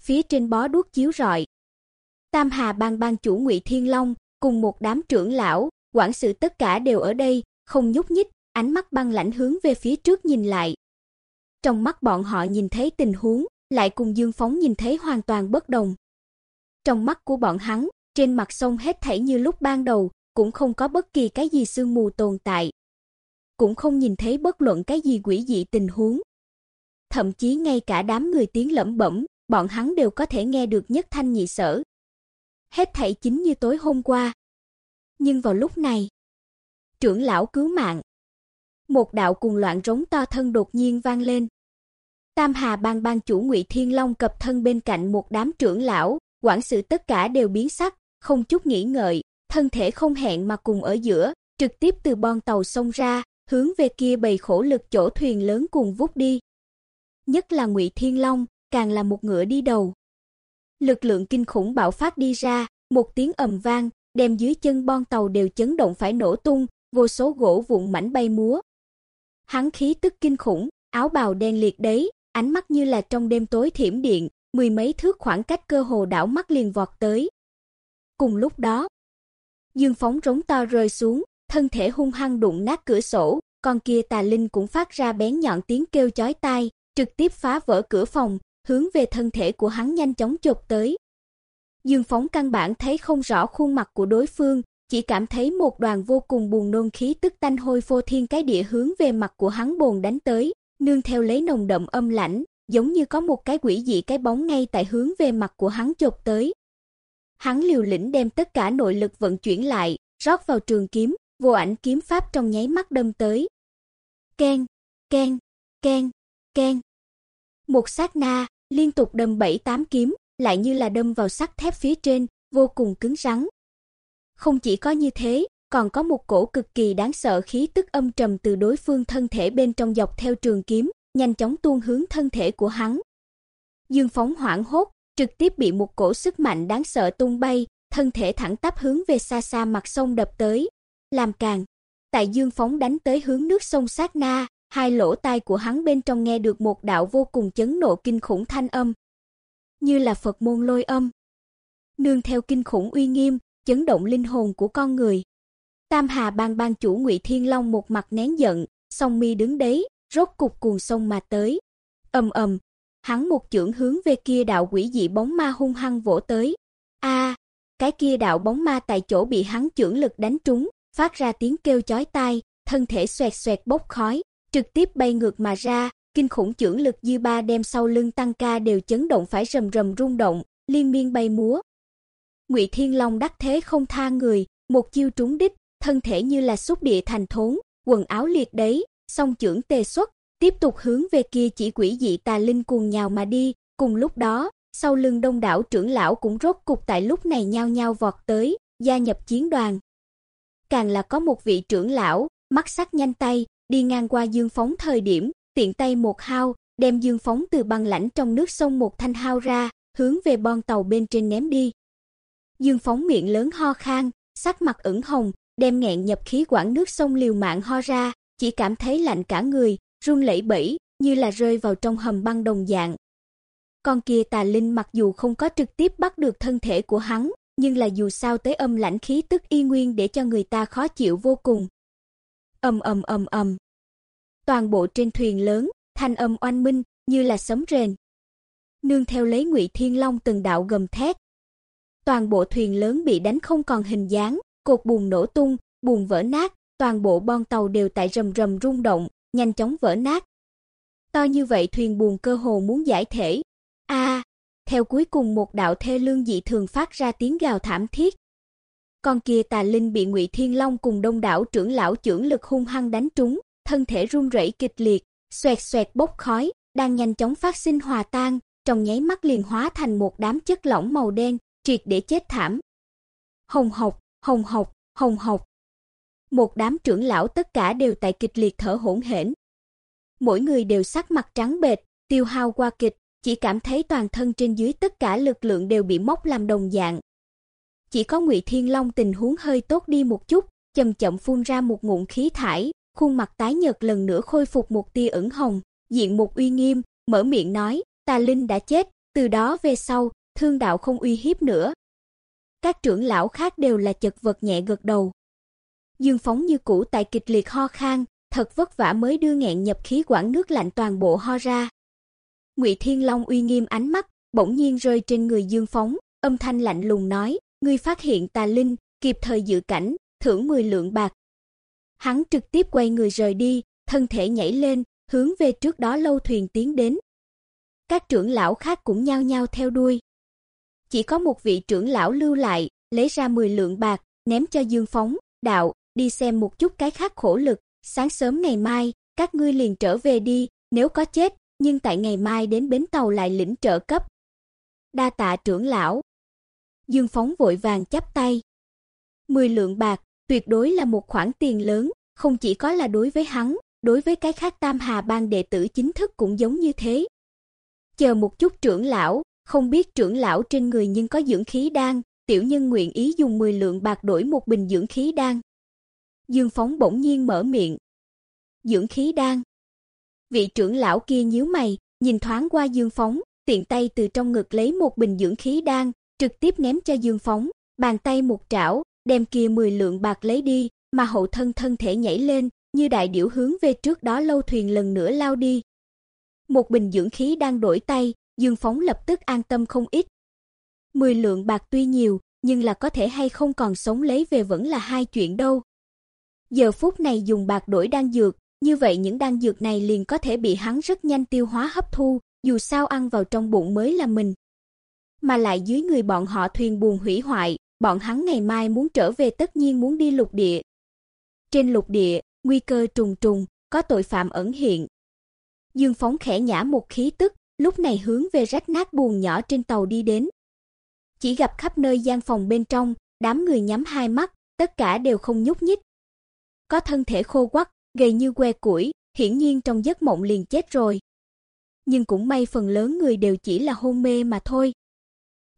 Phía trên bó đuốc chiếu rọi, Tam Hà Bang bang chủ Ngụy Thiên Long cùng một đám trưởng lão, quản sự tất cả đều ở đây, không nhúc nhích, ánh mắt băng lãnh hướng về phía trước nhìn lại. Trong mắt bọn họ nhìn thấy tình huống, lại cùng Dương Phóng nhìn thấy hoàn toàn bất đồng. Trong mắt của bọn hắn, trên mặt sông hết thảy như lúc ban đầu, cũng không có bất kỳ cái gì sương mù tồn tại. Cũng không nhìn thấy bất luận cái gì quỷ dị tình huống. Thậm chí ngay cả đám người tiếng lẩm bẩm, bọn hắn đều có thể nghe được nhất thanh nhị sở, hết thảy chính như tối hôm qua. Nhưng vào lúc này, trưởng lão cứu mạng. Một đạo cuồng loạn rống to thân đột nhiên vang lên. Tam Hà Bang bang chủ Ngụy Thiên Long cập thân bên cạnh một đám trưởng lão, quản sự tất cả đều biến sắc, không chút nghĩ ngợi, thân thể không hẹn mà cùng ở giữa, trực tiếp từ bon tàu xông ra, hướng về kia bầy khổ lực chỗ thuyền lớn cùng vút đi. Nhất là Ngụy Thiên Long, càng là một ngựa đi đầu. Lực lượng kinh khủng bạo phát đi ra, một tiếng ầm vang, đem dưới chân bon tàu đều chấn động phải nổ tung, vô số gỗ vụn mảnh bay múa. Hắn khí tức kinh khủng, áo bào đen liệt đấy, ánh mắt như là trong đêm tối thiểm điện, mười mấy thước khoảng cách cơ hồ đảo mắt liền vọt tới. Cùng lúc đó, Dương phóng rống to rơi xuống, thân thể hung hăng đụng nát cửa sổ, con kia tà linh cũng phát ra bén nhọn tiếng kêu chói tai, trực tiếp phá vỡ cửa phòng, hướng về thân thể của hắn nhanh chóng chộp tới. Dương Phóng căn bản thấy không rõ khuôn mặt của đối phương, chỉ cảm thấy một đoàn vô cùng buồn nôn khí tức tanh hôi phô thiên cái địa hướng về mặt của hắn bồn đánh tới, nương theo lấy nồng đậm âm lãnh, giống như có một cái quỷ dị cái bóng ngay tại hướng về mặt của hắn chộp tới. Hắn liều lĩnh đem tất cả nội lực vận chuyển lại, rót vào trường kiếm, vô ảnh kiếm pháp trong nháy mắt đâm tới. Keng, keng, keng, keng. Một sát na, liên tục đâm bảy tám kiếm, lại như là đâm vào sắt thép phía trên, vô cùng cứng rắn. Không chỉ có như thế, còn có một cổ cực kỳ đáng sợ khí tức âm trầm từ đối phương thân thể bên trong dọc theo trường kiếm, nhanh chóng tuôn hướng thân thể của hắn. Dương Phóng hoảng hốt, trực tiếp bị một cổ sức mạnh đáng sợ tung bay, thân thể thẳng tắp hướng về xa xa mặt sông đập tới. Làm càng, tại Dương Phóng đánh tới hướng nước sông sát na, hai lỗ tai của hắn bên trong nghe được một đạo vô cùng chấn nộ kinh khủng thanh âm, như là Phật môn lôi âm. Nương theo kinh khủng uy nghiêm, chấn động linh hồn của con người. Tam Hà Bang bang chủ Ngụy Thiên Long một mặt nén giận, song mi đứng đấy, rốt cục cuồng sông mà tới. Ầm ầm, hắn một chưởng hướng về kia đạo quỷ dị bóng ma hung hăng vỗ tới. A, cái kia đạo bóng ma tại chỗ bị hắn chưởng lực đánh trúng, phát ra tiếng kêu chói tai, thân thể xoẹt xoẹt bốc khói, trực tiếp bay ngược mà ra, kinh khủng chưởng lực dư ba đem sau lưng tăng ca đều chấn động phải rầm rầm rung động, liên miên bay múa. Ngụy Thiên Long đắc thế không tha người, một chiêu trúng đích, thân thể như là xúc địa thành thốn, quần áo liệt đấy, song chưởng tề xuất, tiếp tục hướng về kia chỉ quỷ dị tà linh cuồng nhào mà đi, cùng lúc đó, sau lưng đông đảo trưởng lão cũng rốt cục tại lúc này nhao nhao vọt tới, gia nhập chiến đoàn. Càng là có một vị trưởng lão, mắt sắc nhanh tay, đi ngang qua Dương Phóng thời điểm, tiện tay một hao, đem Dương Phóng từ băng lãnh trong nước sông một thanh hao ra, hướng về bon tàu bên trên ném đi. Dương Phóng miệng lớn ho khan, sắc mặt ửng hồng, đem nghẹn nhập khí quản nước sông liều mạng ho ra, chỉ cảm thấy lạnh cả người, run lẩy bẩy, như là rơi vào trong hầm băng đồng dạng. Con kia tà linh mặc dù không có trực tiếp bắt được thân thể của hắn, nhưng là dù sao tới âm lãnh khí tức y nguyên để cho người ta khó chịu vô cùng. Ầm ầm ầm ầm. Toàn bộ trên thuyền lớn, thanh âm oanh minh như là sấm rền. Nương theo lấy Ngụy Thiên Long từng đạo gầm thét. Toàn bộ thuyền lớn bị đánh không còn hình dáng, cột buồm nổ tung, buồm vỡ nát, toàn bộ bon tàu đều tại rầm rầm rung động, nhanh chóng vỡ nát. To như vậy thuyền buồm cơ hồ muốn giải thể. A, theo cuối cùng một đạo thê lương dị thường phát ra tiếng gào thảm thiết. Con kia tà linh bị Ngụy Thiên Long cùng đông đảo trưởng lão trưởng lực hung hăng đánh trúng, thân thể run rẩy kịch liệt, xoẹt xoẹt bốc khói, đang nhanh chóng phát sinh hòa tan, trong nháy mắt liền hóa thành một đám chất lỏng màu đen, triệt để chết thảm. Hồng hộc, hồng hộc, hồng hộc. Một đám trưởng lão tất cả đều tại kịch liệt thở hổn hển. Mỗi người đều sắc mặt trắng bệch, tiêu hao qua kịch, chỉ cảm thấy toàn thân trên dưới tất cả lực lượng đều bị móc làm đồng dạng. Chỉ có Ngụy Thiên Long tình huống hơi tốt đi một chút, chậm chậm phun ra một ngụm khí thải, khuôn mặt tái nhợt lần nữa khôi phục một tia ửng hồng, diện một uy nghiêm, mở miệng nói, ta linh đã chết, từ đó về sau, thương đạo không uy hiếp nữa." Các trưởng lão khác đều là chật vật nhẹ gật đầu. Dương Phóng như cũ tại kịch liệt ho khan, thật vất vả mới đưa nghẹn nhập khí quản nước lạnh toàn bộ ho ra. Ngụy Thiên Long uy nghiêm ánh mắt bỗng nhiên rơi trên người Dương Phóng, âm thanh lạnh lùng nói: "Ngươi phát hiện tà linh, kịp thời dự cảnh, thưởng 10 lượng bạc." Hắn trực tiếp quay người rời đi, thân thể nhảy lên, hướng về trước đó lâu thuyền tiến đến. Các trưởng lão khác cũng nhao nhao theo đuôi. Chỉ có một vị trưởng lão lưu lại, lấy ra 10 lượng bạc, ném cho Dương Phóng, "Đạo, đi xem một chút cái khác khổ lực, sáng sớm ngày mai, các ngươi liền trở về đi, nếu có chết, nhưng tại ngày mai đến bến tàu lại lĩnh trợ cấp." Đa tạ trưởng lão. Dương Phóng vội vàng chắp tay. 10 lượng bạc, tuyệt đối là một khoản tiền lớn, không chỉ có là đối với hắn, đối với cái khác Tam Hà bang đệ tử chính thức cũng giống như thế. Chờ một chút trưởng lão, không biết trưởng lão trên người nhưng có dưỡng khí đan, tiểu nhân nguyện ý dùng 10 lượng bạc đổi một bình dưỡng khí đan. Dương Phóng bỗng nhiên mở miệng. Dưỡng khí đan. Vị trưởng lão kia nhíu mày, nhìn thoáng qua Dương Phóng, tiện tay từ trong ngực lấy một bình dưỡng khí đan, trực tiếp ném cho Dương Phóng, bàn tay một trảo, đem kia 10 lượng bạc lấy đi, mà hậu thân thân thể nhảy lên, như đại điểu hướng về trước đó lâu thuyền lần nữa lao đi. Một bình dưỡng khí đang đổi tay, Dương Phóng lập tức an tâm không ít. 10 lượng bạc tuy nhiều, nhưng là có thể hay không còn sống lấy về vẫn là hai chuyện đâu. Giờ phút này dùng bạc đổi đan dược, như vậy những đan dược này liền có thể bị hắn rất nhanh tiêu hóa hấp thu, dù sao ăn vào trong bụng mới là mình. Mà lại dưới người bọn họ thuyền buồn hủy hoại, bọn hắn ngày mai muốn trở về tất nhiên muốn đi lục địa. Trên lục địa, nguy cơ trùng trùng, có tội phạm ẩn hiện. Dương Phóng khẽ nhả một khí tức, lúc này hướng về rách nát buồng nhỏ trên tàu đi đến. Chỉ gặp khắp nơi gian phòng bên trong, đám người nhắm hai mắt, tất cả đều không nhúc nhích. Có thân thể khô quắt, gầy như que củi, hiển nhiên trong giấc mộng liền chết rồi. Nhưng cũng may phần lớn người đều chỉ là hôn mê mà thôi.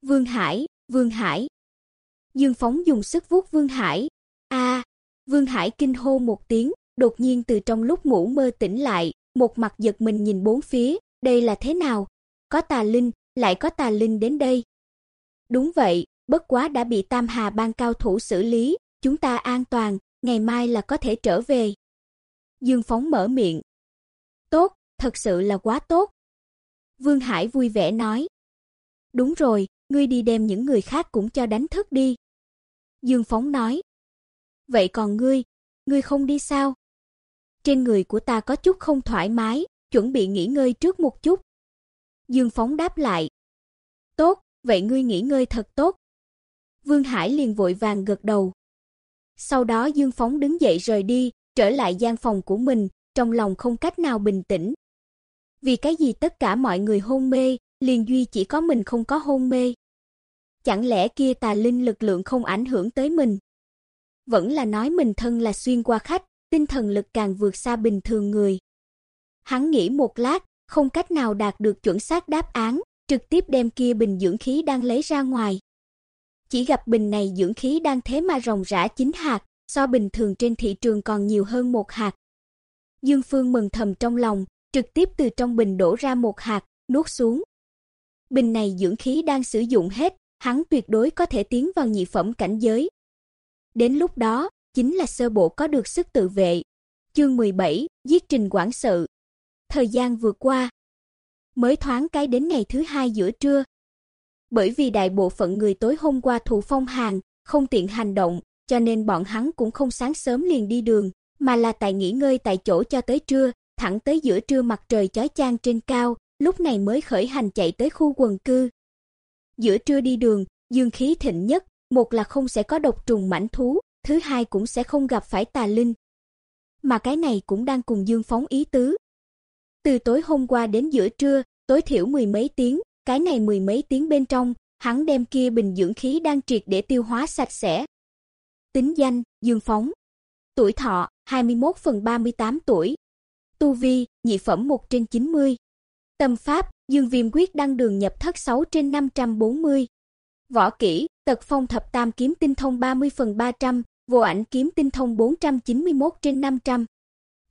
Vương Hải, Vương Hải. Dương Phóng dùng sức vuốt Vương Hải. A, Vương Hải kinh hô một tiếng, đột nhiên từ trong lúc ngủ mơ tỉnh lại, một mặt giật mình nhìn bốn phía, đây là thế nào? Có tà linh, lại có tà linh đến đây. Đúng vậy, bất quá đã bị Tam Hà ban cao thủ xử lý, chúng ta an toàn, ngày mai là có thể trở về. Dương Phóng mở miệng. Tốt, thật sự là quá tốt. Vương Hải vui vẻ nói. Đúng rồi, ngươi đi đem những người khác cũng cho đánh thức đi. Dương Phóng nói. Vậy còn ngươi, ngươi không đi sao? Trên người của ta có chút không thoải mái, chuẩn bị nghỉ ngơi trước một chút. Dương Phóng đáp lại. Tốt, vậy ngươi nghỉ ngơi thật tốt. Vương Hải liền vội vàng gật đầu. Sau đó Dương Phóng đứng dậy rời đi, trở lại gian phòng của mình, trong lòng không cách nào bình tĩnh. Vì cái gì tất cả mọi người hôn mê, liền duy chỉ có mình không có hôn mê? Chẳng lẽ kia tà linh lực lượng không ảnh hưởng tới mình? Vẫn là nói mình thân là xuyên qua khách, tinh thần lực càng vượt xa bình thường người. Hắn nghĩ một lát, không cách nào đạt được chuẩn xác đáp án, trực tiếp đem kia bình dưỡng khí đang lấy ra ngoài. Chỉ gặp bình này dưỡng khí đang thế mà ròng rã chín hạt, so bình thường trên thị trường còn nhiều hơn một hạt. Dương Phương mừng thầm trong lòng, trực tiếp từ trong bình đổ ra một hạt, nuốt xuống. Bình này dưỡng khí đang sử dụng hết, hắn tuyệt đối có thể tiến vào nhị phẩm cảnh giới. Đến lúc đó, chính là sơ bộ có được sức tự vệ. Chương 17, giết Trình quản sự. Thời gian vừa qua, mới thoáng cái đến ngày thứ hai giữa trưa. Bởi vì đại bộ phận người tối hôm qua thủ phong hàng, không tiện hành động, cho nên bọn hắn cũng không sáng sớm liền đi đường, mà là tại nghỉ ngơi tại chỗ cho tới trưa, thẳng tới giữa trưa mặt trời chói chang trên cao, lúc này mới khởi hành chạy tới khu quần cư. Giữa trưa đi đường, dương khí thịnh nhất, một là không sẽ có độc trùng mãnh thú, thứ hai cũng sẽ không gặp phải tà linh. Mà cái này cũng đang cùng Dương phóng ý tứ. Từ tối hôm qua đến giữa trưa, tối thiểu mười mấy tiếng, cái này mười mấy tiếng bên trong, hắn đem kia bình dưỡng khí đang triệt để tiêu hóa sạch sẽ. Tính danh: Dương Phóng. Tuổi thọ: 21 phần 38 tuổi. Tu vi: nhị phẩm 1 trên 90. Tâm pháp: Dương Viêm quyết đăng đường nhập thất 6 trên 540. Võ kỹ: Tật phong thập tam kiếm tinh thông 30 phần 300, vô ảnh kiếm tinh thông 491 trên 500.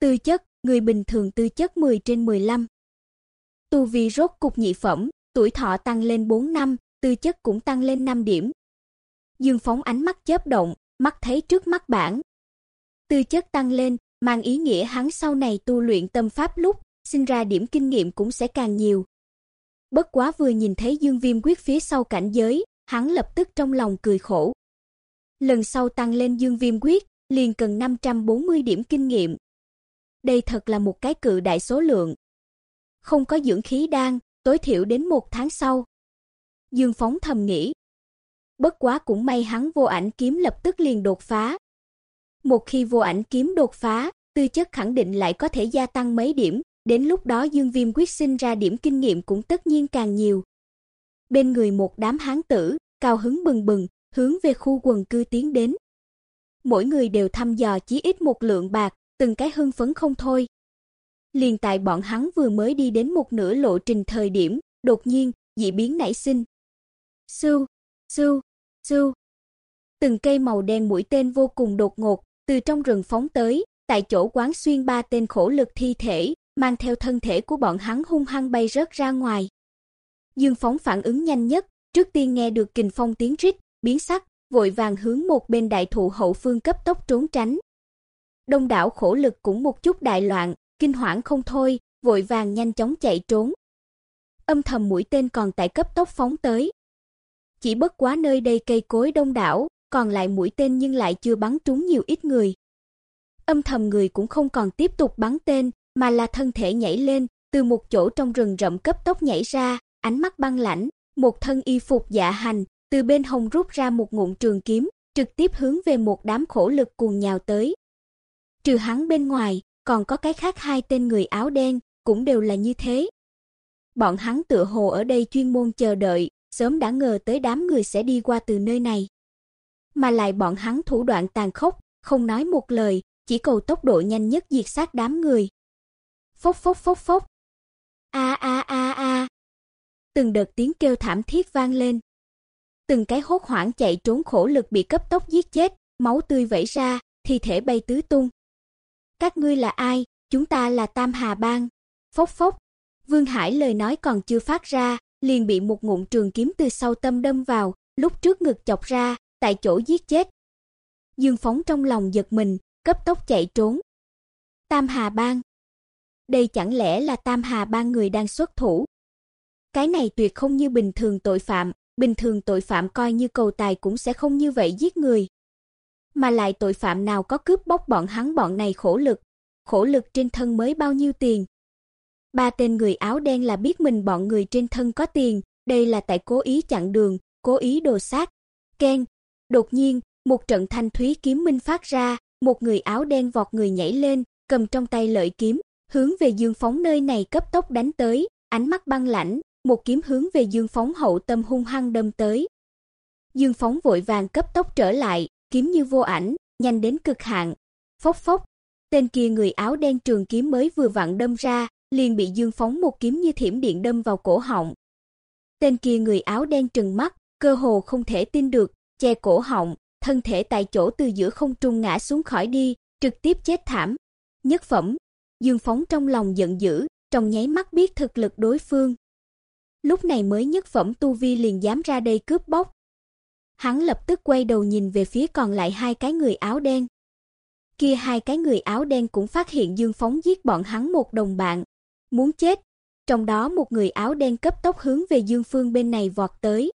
Tư chất: người bình thường tư chất 10 trên 15. Tu vi rốt cục nhị phẩm, tuổi thọ tăng lên 4 năm, tư chất cũng tăng lên 5 điểm. Dương phóng ánh mắt chớp động, mắt thấy trước mắt bản. Tư chất tăng lên, mang ý nghĩa hắn sau này tu luyện tâm pháp lúc, sinh ra điểm kinh nghiệm cũng sẽ càng nhiều. Bất quá vừa nhìn thấy Dương Viêm quyết phía sau cảnh giới, hắn lập tức trong lòng cười khổ. Lần sau tăng lên Dương Viêm quyết, liền cần 540 điểm kinh nghiệm. Đây thật là một cái cự đại số lượng. Không có dưỡng khí đan, tối thiểu đến một tháng sau. Dương Phóng thầm nghĩ. Bất quá cũng may hắn vô ảnh kiếm lập tức liền đột phá. Một khi vô ảnh kiếm đột phá, tư chất khẳng định lại có thể gia tăng mấy điểm, đến lúc đó Dương Viêm quyết sinh ra điểm kinh nghiệm cũng tất nhiên càng nhiều. Bên người một đám hán tử, cao hứng bừng bừng, hướng về khu quần cư tiến đến. Mỗi người đều thăm dò chí ít một lượng bạc, từng cái hưng phấn không thôi. Liền tại bọn hắn vừa mới đi đến một nửa lộ trình thời điểm, đột nhiên, dị biến nảy sinh. Sưu, sưu, sưu. Từng cây màu đen mũi tên vô cùng đột ngột, từ trong rừng phóng tới, tại chỗ quán xuyên ba tên khổ lực thi thể, mang theo thân thể của bọn hắn hung hăng bay rớt ra ngoài. Dương Phóng phản ứng nhanh nhất, trước tiên nghe được kình phong tiếng rít, biến sắc, vội vàng hướng một bên đại thụ hậu phương cấp tốc trốn tránh. Đông đảo khổ lực cũng một chút đại loạn, kinh hoảng không thôi, vội vàng nhanh chóng chạy trốn. Âm thầm mũi tên còn tại cấp tốc phóng tới. Chỉ bất quá nơi đây cây cối đông đảo, còn lại mũi tên nhưng lại chưa bắn trúng nhiều ít người. Âm thầm người cũng không còn tiếp tục bắn tên, mà là thân thể nhảy lên, từ một chỗ trong rừng rậm cấp tốc nhảy ra, ánh mắt băng lãnh, một thân y phục dạ hành, từ bên hông rút ra một ngụm trường kiếm, trực tiếp hướng về một đám khổ lực cuồng nhào tới. Trừ hắn bên ngoài, còn có cái khác hai tên người áo đen, cũng đều là như thế. Bọn hắn tựa hồ ở đây chuyên môn chờ đợi, sớm đã ngờ tới đám người sẽ đi qua từ nơi này. Mà lại bọn hắn thủ đoạn tàn khốc, không nói một lời, chỉ cầu tốc độ nhanh nhất diệt sát đám người. Phốc phốc phốc phốc. A a a a. Từng đợt tiếng kêu thảm thiết vang lên. Từng cái hốt hoảng chạy trốn khổ lực bị cấp tốc giết chết, máu tươi vẩy ra, thi thể bay tứ tung. Các ngươi là ai? Chúng ta là Tam Hà Bang. Phốc phốc. Vương Hải lời nói còn chưa phát ra, liền bị một ngụm trường kiếm từ sau tâm đâm vào, lúc trước ngực chọc ra, tại chỗ giết chết. Dương Phóng trong lòng giật mình, cấp tốc chạy trốn. Tam Hà Bang. Đây chẳng lẽ là Tam Hà ba người đang xuất thủ? Cái này tuyệt không như bình thường tội phạm, bình thường tội phạm coi như cầu tài cũng sẽ không như vậy giết người. Mà lại tội phạm nào có cướp bóc bọn hắn bọn này khổ lực, khổ lực trên thân mới bao nhiêu tiền. Ba tên người áo đen là biết mình bọn người trên thân có tiền, đây là tại cố ý chặn đường, cố ý đồ sát. Ken, đột nhiên, một trận thanh thúy kiếm minh phát ra, một người áo đen vọt người nhảy lên, cầm trong tay lợi kiếm, hướng về Dương Phóng nơi này cấp tốc đánh tới, ánh mắt băng lãnh, một kiếm hướng về Dương Phóng hậu tâm hung hăng đâm tới. Dương Phóng vội vàng cấp tốc trở lại, kiếm như vô ảnh, nhanh đến cực hạn. Phốc phốc, tên kia người áo đen trường kiếm mới vừa vặn đâm ra, liền bị Dương Phóng một kiếm như thiểm điện đâm vào cổ họng. Tên kia người áo đen trừng mắt, cơ hồ không thể tin được, che cổ họng, thân thể tại chỗ từ giữa không trung ngã xuống khỏi đi, trực tiếp chết thảm. Nhất phẩm, Dương Phóng trong lòng giận dữ, trong nháy mắt biết thực lực đối phương. Lúc này mới nhất phẩm tu vi liền dám ra đây cướp bóc. Hắn lập tức quay đầu nhìn về phía còn lại hai cái người áo đen. Kia hai cái người áo đen cũng phát hiện Dương Phóng giết bọn hắn một đồng bạn, muốn chết. Trong đó một người áo đen cấp tốc hướng về Dương Phương bên này vọt tới.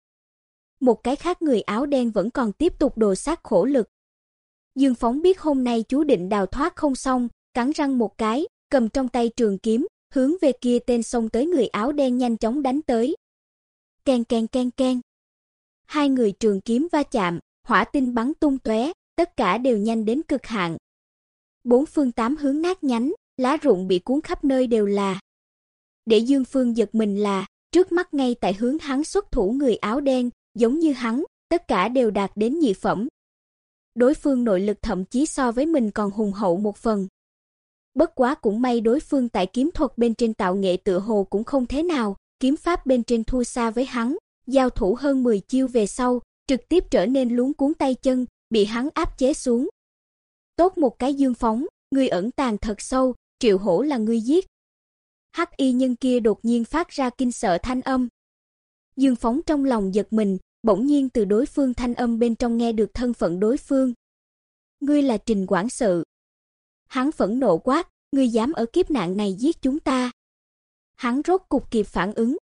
Một cái khác người áo đen vẫn còn tiếp tục đồ sát khổ lực. Dương Phóng biết hôm nay chú định đào thoát không xong, cắn răng một cái, cầm trong tay trường kiếm, hướng về kia tên xông tới người áo đen nhanh chóng đánh tới. Ken ken ken ken. Hai người trường kiếm va chạm, hỏa tinh bắn tung tóe, tất cả đều nhanh đến cực hạn. Bốn phương tám hướng nát nhánh, lá rụng bị cuốn khắp nơi đều là. Để Dương Phương giật mình là, trước mắt ngay tại hướng hắn xuất thủ người áo đen, giống như hắn, tất cả đều đạt đến nhị phẩm. Đối phương nội lực thậm chí so với mình còn hùng hậu một phần. Bất quá cũng may đối phương tại kiếm thuật bên trên tạo nghệ tựa hồ cũng không thế nào, kiếm pháp bên trên thua xa với hắn, giao thủ hơn 10 chiêu về sau, trực tiếp trở nên luống cuốn tay chân, bị hắn áp chế xuống. Tốt một cái dương phóng, người ẩn tàng thật sâu, Triệu Hổ là người giết. Hắc y nhân kia đột nhiên phát ra kinh sợ thanh âm. Dương Phóng trong lòng giật mình, bỗng nhiên từ đối phương thanh âm bên trong nghe được thân phận đối phương. Ngươi là Trình quản sự. Hắn phẫn nộ quát, ngươi dám ở kiếp nạn này giết chúng ta. Hắn rốt cục kịp phản ứng.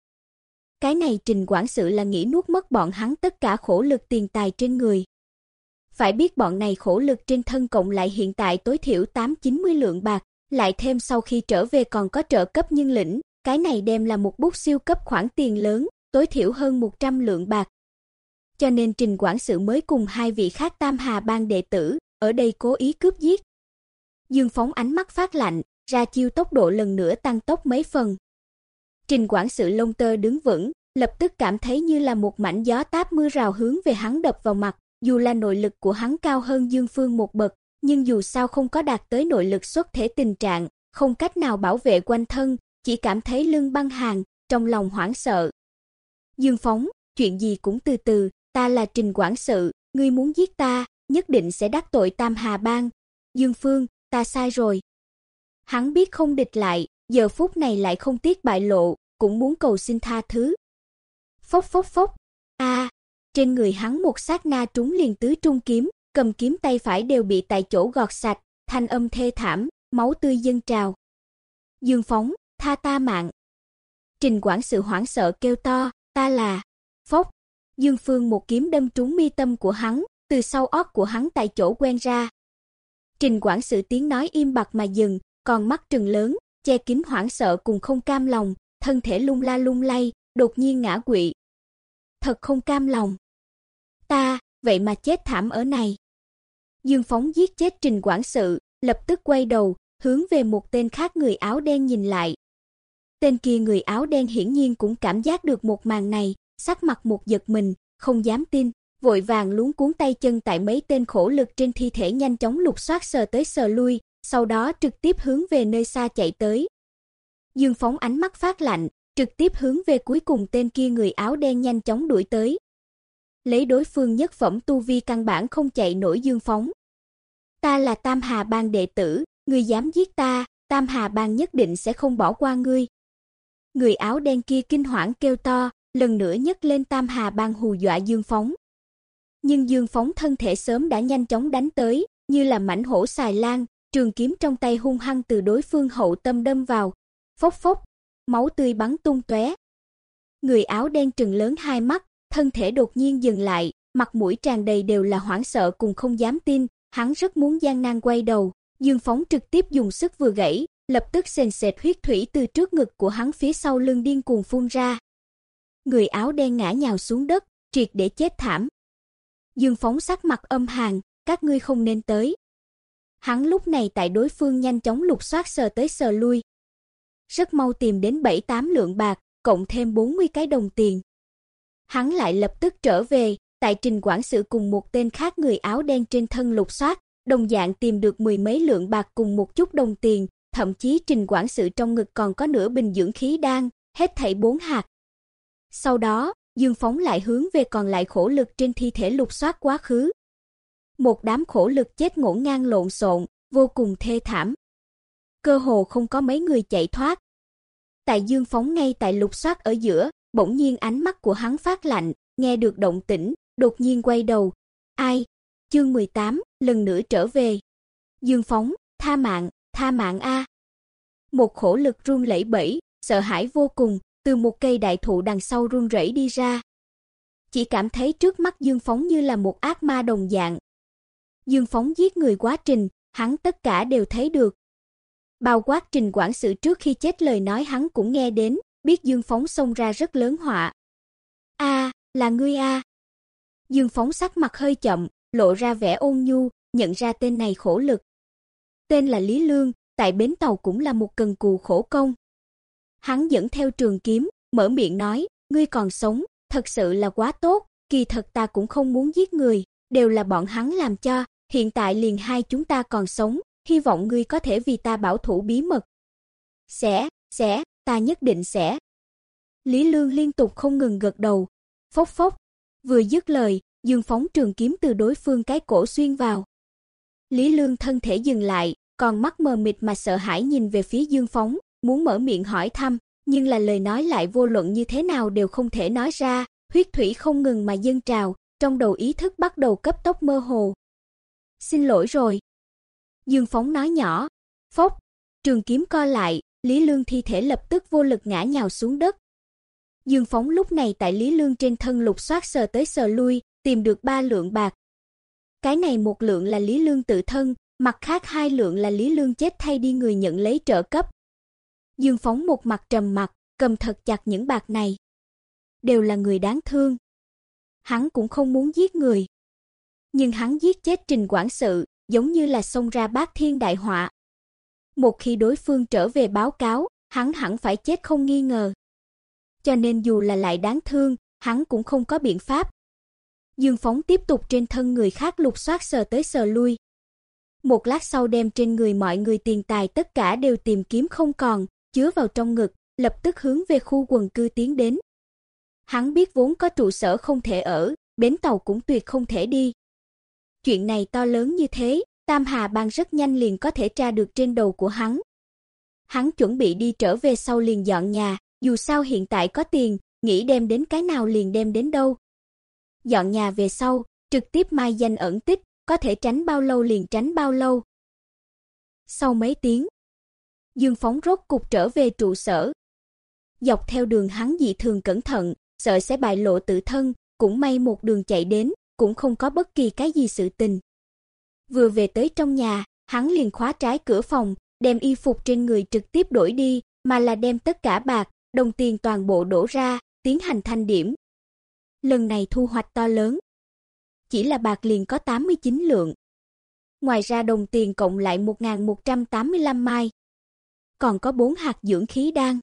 Cái này Trình quản sự là nghĩ nuốt mất bọn hắn tất cả khổ lực tiền tài trên người. Phải biết bọn này khổ lực trên thân cộng lại hiện tại tối thiểu 8-90 lượng bạc, lại thêm sau khi trở về còn có trợ cấp nhân lĩnh, cái này đem là một bút siêu cấp khoản tiền lớn, tối thiểu hơn 100 lượng bạc. Cho nên Trình quản sự mới cùng hai vị khác Tam Hà bang đệ tử ở đây cố ý cướp giết. Dương phóng ánh mắt phát lạnh, ra chiêu tốc độ lần nữa tăng tốc mấy phần. Trình quản sự lông tơ đứng vững, lập tức cảm thấy như là một mảnh gió táp mưa rào hướng về hắn đập vào mặt, dù là nội lực của hắn cao hơn Dương Phương một bậc, nhưng dù sao không có đạt tới nội lực xuất thể tình trạng, không cách nào bảo vệ quanh thân, chỉ cảm thấy lưng băng hàng, trong lòng hoảng sợ. Dương Phóng, chuyện gì cũng từ từ, ta là Trình quản sự, ngươi muốn giết ta, nhất định sẽ đắc tội Tam Hà Bang. Dương Phương, ta sai rồi. Hắn biết không địch lại, giờ phút này lại không tiếc bại lộ, cũng muốn cầu xin tha thứ. Phốc phốc phốc. A, trên người hắn một sát na trúng liền tứ trung kiếm, cầm kiếm tay phải đều bị tại chỗ gọt sạch, thanh âm thê thảm, máu tươi dâng trào. Dương Phóng, tha ta mạng. Trình quản sự hoảng sợ kêu to, ta là Phốc. Dương Phương một kiếm đâm trúng mi tâm của hắn, từ sau óc của hắn tại chỗ quen ra. Trình quản sự tiếng nói im bặt mà dừng, còn mắt trừng lớn, che kín hoảng sợ cùng không cam lòng, thân thể lung la lung lay, đột nhiên ngã quỵ. Thật không cam lòng. Ta, vậy mà chết thảm ở này. Dương Phóng giết chết Trình quản sự, lập tức quay đầu, hướng về một tên khác người áo đen nhìn lại. Tên kia người áo đen hiển nhiên cũng cảm giác được một màn này, sắc mặt một giật mình, không dám tin, vội vàng luống cuốn tay chân tại mấy tên khổ lực trên thi thể nhanh chóng lục soát sờ tới sờ lui, sau đó trực tiếp hướng về nơi xa chạy tới. Dương Phóng ánh mắt phát lạnh, trực tiếp hướng về cuối cùng tên kia người áo đen nhanh chóng đuổi tới. Lấy đối phương nhất phẩm tu vi căn bản không chạy nổi Dương Phóng. Ta là Tam Hà Bang đệ tử, ngươi dám giết ta, Tam Hà Bang nhất định sẽ không bỏ qua ngươi. Người áo đen kia kinh hoảng kêu to, lần nữa nhấc lên Tam Hà Bang hù dọa Dương Phóng. Nhưng Dương Phóng thân thể sớm đã nhanh chóng đánh tới, như là mảnh hổ xài lang, trường kiếm trong tay hung hăng từ đối phương hậu tâm đâm vào. Phốc phốc, máu tươi bắn tung tóe. Người áo đen trừng lớn hai mắt, thân thể đột nhiên dừng lại, mặt mũi tràn đầy đều là hoảng sợ cùng không dám tin, hắn rất muốn gian nan quay đầu, Dương Phóng trực tiếp dùng sức vừa gãy, lập tức sền sệt huyết thủy từ trước ngực của hắn phía sau lưng điên cuồng phun ra. Người áo đen ngã nhào xuống đất, triệt để chết thảm. Dương Phóng sắc mặt âm hàn, các ngươi không nên tới. Hắn lúc này tại đối phương nhanh chóng lục soát sờ tới sờ lui. Rất mau tìm đến 7-8 lượng bạc, cộng thêm 40 cái đồng tiền. Hắn lại lập tức trở về, tại Trình quản sự cùng một tên khác người áo đen trên thân lục soát, đồng dạng tìm được mười mấy lượng bạc cùng một chút đồng tiền, thậm chí Trình quản sự trong ngực còn có nửa bình dưỡng khí đan, hết thảy bốn hạt. Sau đó, Dương Phóng lại hướng về còn lại khổ lực trên thi thể lục soát quá khứ. Một đám khổ lực chết ngổn ngang lộn xộn, vô cùng thê thảm. Cơ hồ không có mấy người chạy thoát. Tại Dương Phóng ngay tại lục soát ở giữa, bỗng nhiên ánh mắt của hắn phát lạnh, nghe được động tĩnh, đột nhiên quay đầu. Ai? Chương 18, lần nữa trở về. Dương Phóng, tha mạng, tha mạng a. Một khổ lực run lẩy bẩy, sợ hãi vô cùng, từ một cây đại thụ đằng sau run rẩy đi ra. Chỉ cảm thấy trước mắt Dương Phóng như là một ác ma đồng dạng. Dương Phóng giết người quá trình, hắn tất cả đều thấy được. Bao quát trình quản sự trước khi chết lời nói hắn cũng nghe đến, biết Dương Phóng xông ra rất lớn họa. A, là ngươi a. Dương Phóng sắc mặt hơi chậm, lộ ra vẻ ôn nhu, nhận ra tên này khổ lực. Tên là Lý Lương, tại bến tàu cũng là một cần cù khổ công. Hắn dẫn theo trường kiếm, mở miệng nói, ngươi còn sống, thật sự là quá tốt, kỳ thật ta cũng không muốn giết người, đều là bọn hắn làm cho, hiện tại liền hai chúng ta còn sống, hy vọng ngươi có thể vì ta bảo thủ bí mật. Sẽ, sẽ, ta nhất định sẽ. Lý Lương liên tục không ngừng gật đầu. Phốc phốc, vừa dứt lời, Dương phóng trường kiếm từ đối phương cái cổ xuyên vào. Lý Lương thân thể dừng lại, còn mắt mờ mịt mà sợ hãi nhìn về phía Dương phóng, muốn mở miệng hỏi thăm, nhưng là lời nói lại vô luận như thế nào đều không thể nói ra, huyết thủy không ngừng mà dâng trào, trong đầu ý thức bắt đầu cấp tốc mơ hồ. "Xin lỗi rồi." Dương Phóng nói nhỏ. Phốc, trường kiếm co lại, Lý Lương thi thể lập tức vô lực ngã nhào xuống đất. Dương Phóng lúc này tại Lý Lương trên thân lục soát sờ tới sờ lui, tìm được ba lượng bạc. Cái này một lượng là Lý Lương tự thân, mặt khác hai lượng là Lý Lương chết thay đi người nhận lấy trợ cấp. Dương Phóng một mặt trầm mặt, cầm thật chặt những bạc này. Đều là người đáng thương. Hắn cũng không muốn giết người. Nhưng hắn giết chết Trình quản sự, giống như là xông ra bát thiên đại họa. Một khi đối phương trở về báo cáo, hắn hẳn phải chết không nghi ngờ. Cho nên dù là lại đáng thương, hắn cũng không có biện pháp. Dương Phóng tiếp tục trên thân người khác lục soát sờ tới sờ lui. Một lát sau đem trên người mọi người tiền tài tất cả đều tìm kiếm không còn, chứa vào trong ngực, lập tức hướng về khu quần cư tiến đến. Hắn biết vốn có trụ sở không thể ở, bến tàu cũng tuyệt không thể đi. Chuyện này to lớn như thế, Tam Hà Bang rất nhanh liền có thể tra được trên đầu của hắn. Hắn chuẩn bị đi trở về sau liền dọn nhà, dù sao hiện tại có tiền, nghĩ đem đến cái nào liền đem đến đâu. Dọn nhà về sau, trực tiếp mai danh ẩn tích, có thể tránh bao lâu liền tránh bao lâu. Sau mấy tiếng, Dương Phóng rốt cục trở về trụ sở. Dọc theo đường hắn dị thường cẩn thận, sợ sẽ bại lộ tự thân, cũng may một đường chạy đến, cũng không có bất kỳ cái gì sự tình. Vừa về tới trong nhà, hắn liền khóa trái cửa phòng, đem y phục trên người trực tiếp đổi đi, mà là đem tất cả bạc, đồng tiền toàn bộ đổ ra, tiến hành thanh điểm. Lần này thu hoạch to lớn. Chỉ là bạc liền có 89 lượng. Ngoài ra đồng tiền cộng lại 1185 mai. Còn có 4 hạt dưỡng khí đan.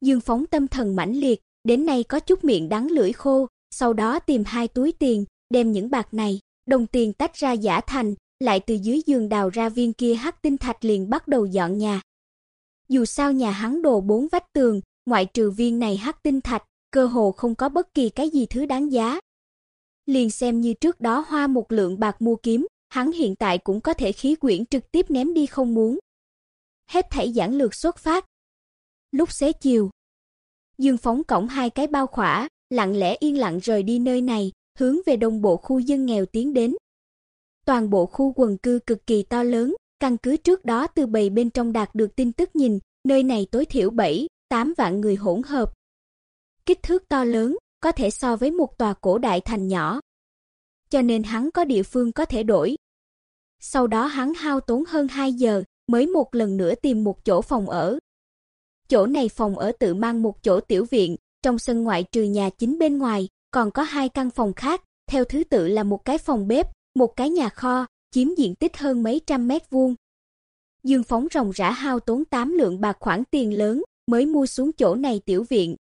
Dương phóng tâm thần mãnh liệt, đến nay có chút miệng đắng lưỡi khô, sau đó tìm hai túi tiền, đem những bạc này, đồng tiền tách ra giả thành, lại từ dưới giường đào ra viên kia hắc tinh thạch liền bắt đầu dọn nhà. Dù sao nhà hắn đồ bốn vách tường, ngoại trừ viên này hắc tinh thạch, cơ hồ không có bất kỳ cái gì thứ đáng giá. Liền xem như trước đó hoa một lượng bạc mua kiếm, hắn hiện tại cũng có thể khí quyển trực tiếp ném đi không muốn. Hết thảy giản lược xuất phát. Lúc xế chiều, Dương phóng cổng hai cái bao khỏa, lặng lẽ yên lặng rời đi nơi này, hướng về đông bộ khu dân nghèo tiến đến. Toàn bộ khu quần cư cực kỳ to lớn, căn cứ trước đó từ bầy bên trong đạt được tin tức nhìn, nơi này tối thiểu 7, 8 vạn người hỗn hợp. Kích thước to lớn, có thể so với một tòa cổ đại thành nhỏ. Cho nên hắn có địa phương có thể đổi. Sau đó hắn hao tốn hơn 2 giờ mới một lần nữa tìm một chỗ phòng ở. Chỗ này phòng ở tự mang một chỗ tiểu viện, trong sân ngoại trừ nhà chính bên ngoài, còn có hai căn phòng khác, theo thứ tự là một cái phòng bếp, một cái nhà kho, chiếm diện tích hơn mấy trăm mét vuông. Dương Phóng ròng rã hao tốn 8 lượng bạc khoản tiền lớn mới mua xuống chỗ này tiểu viện.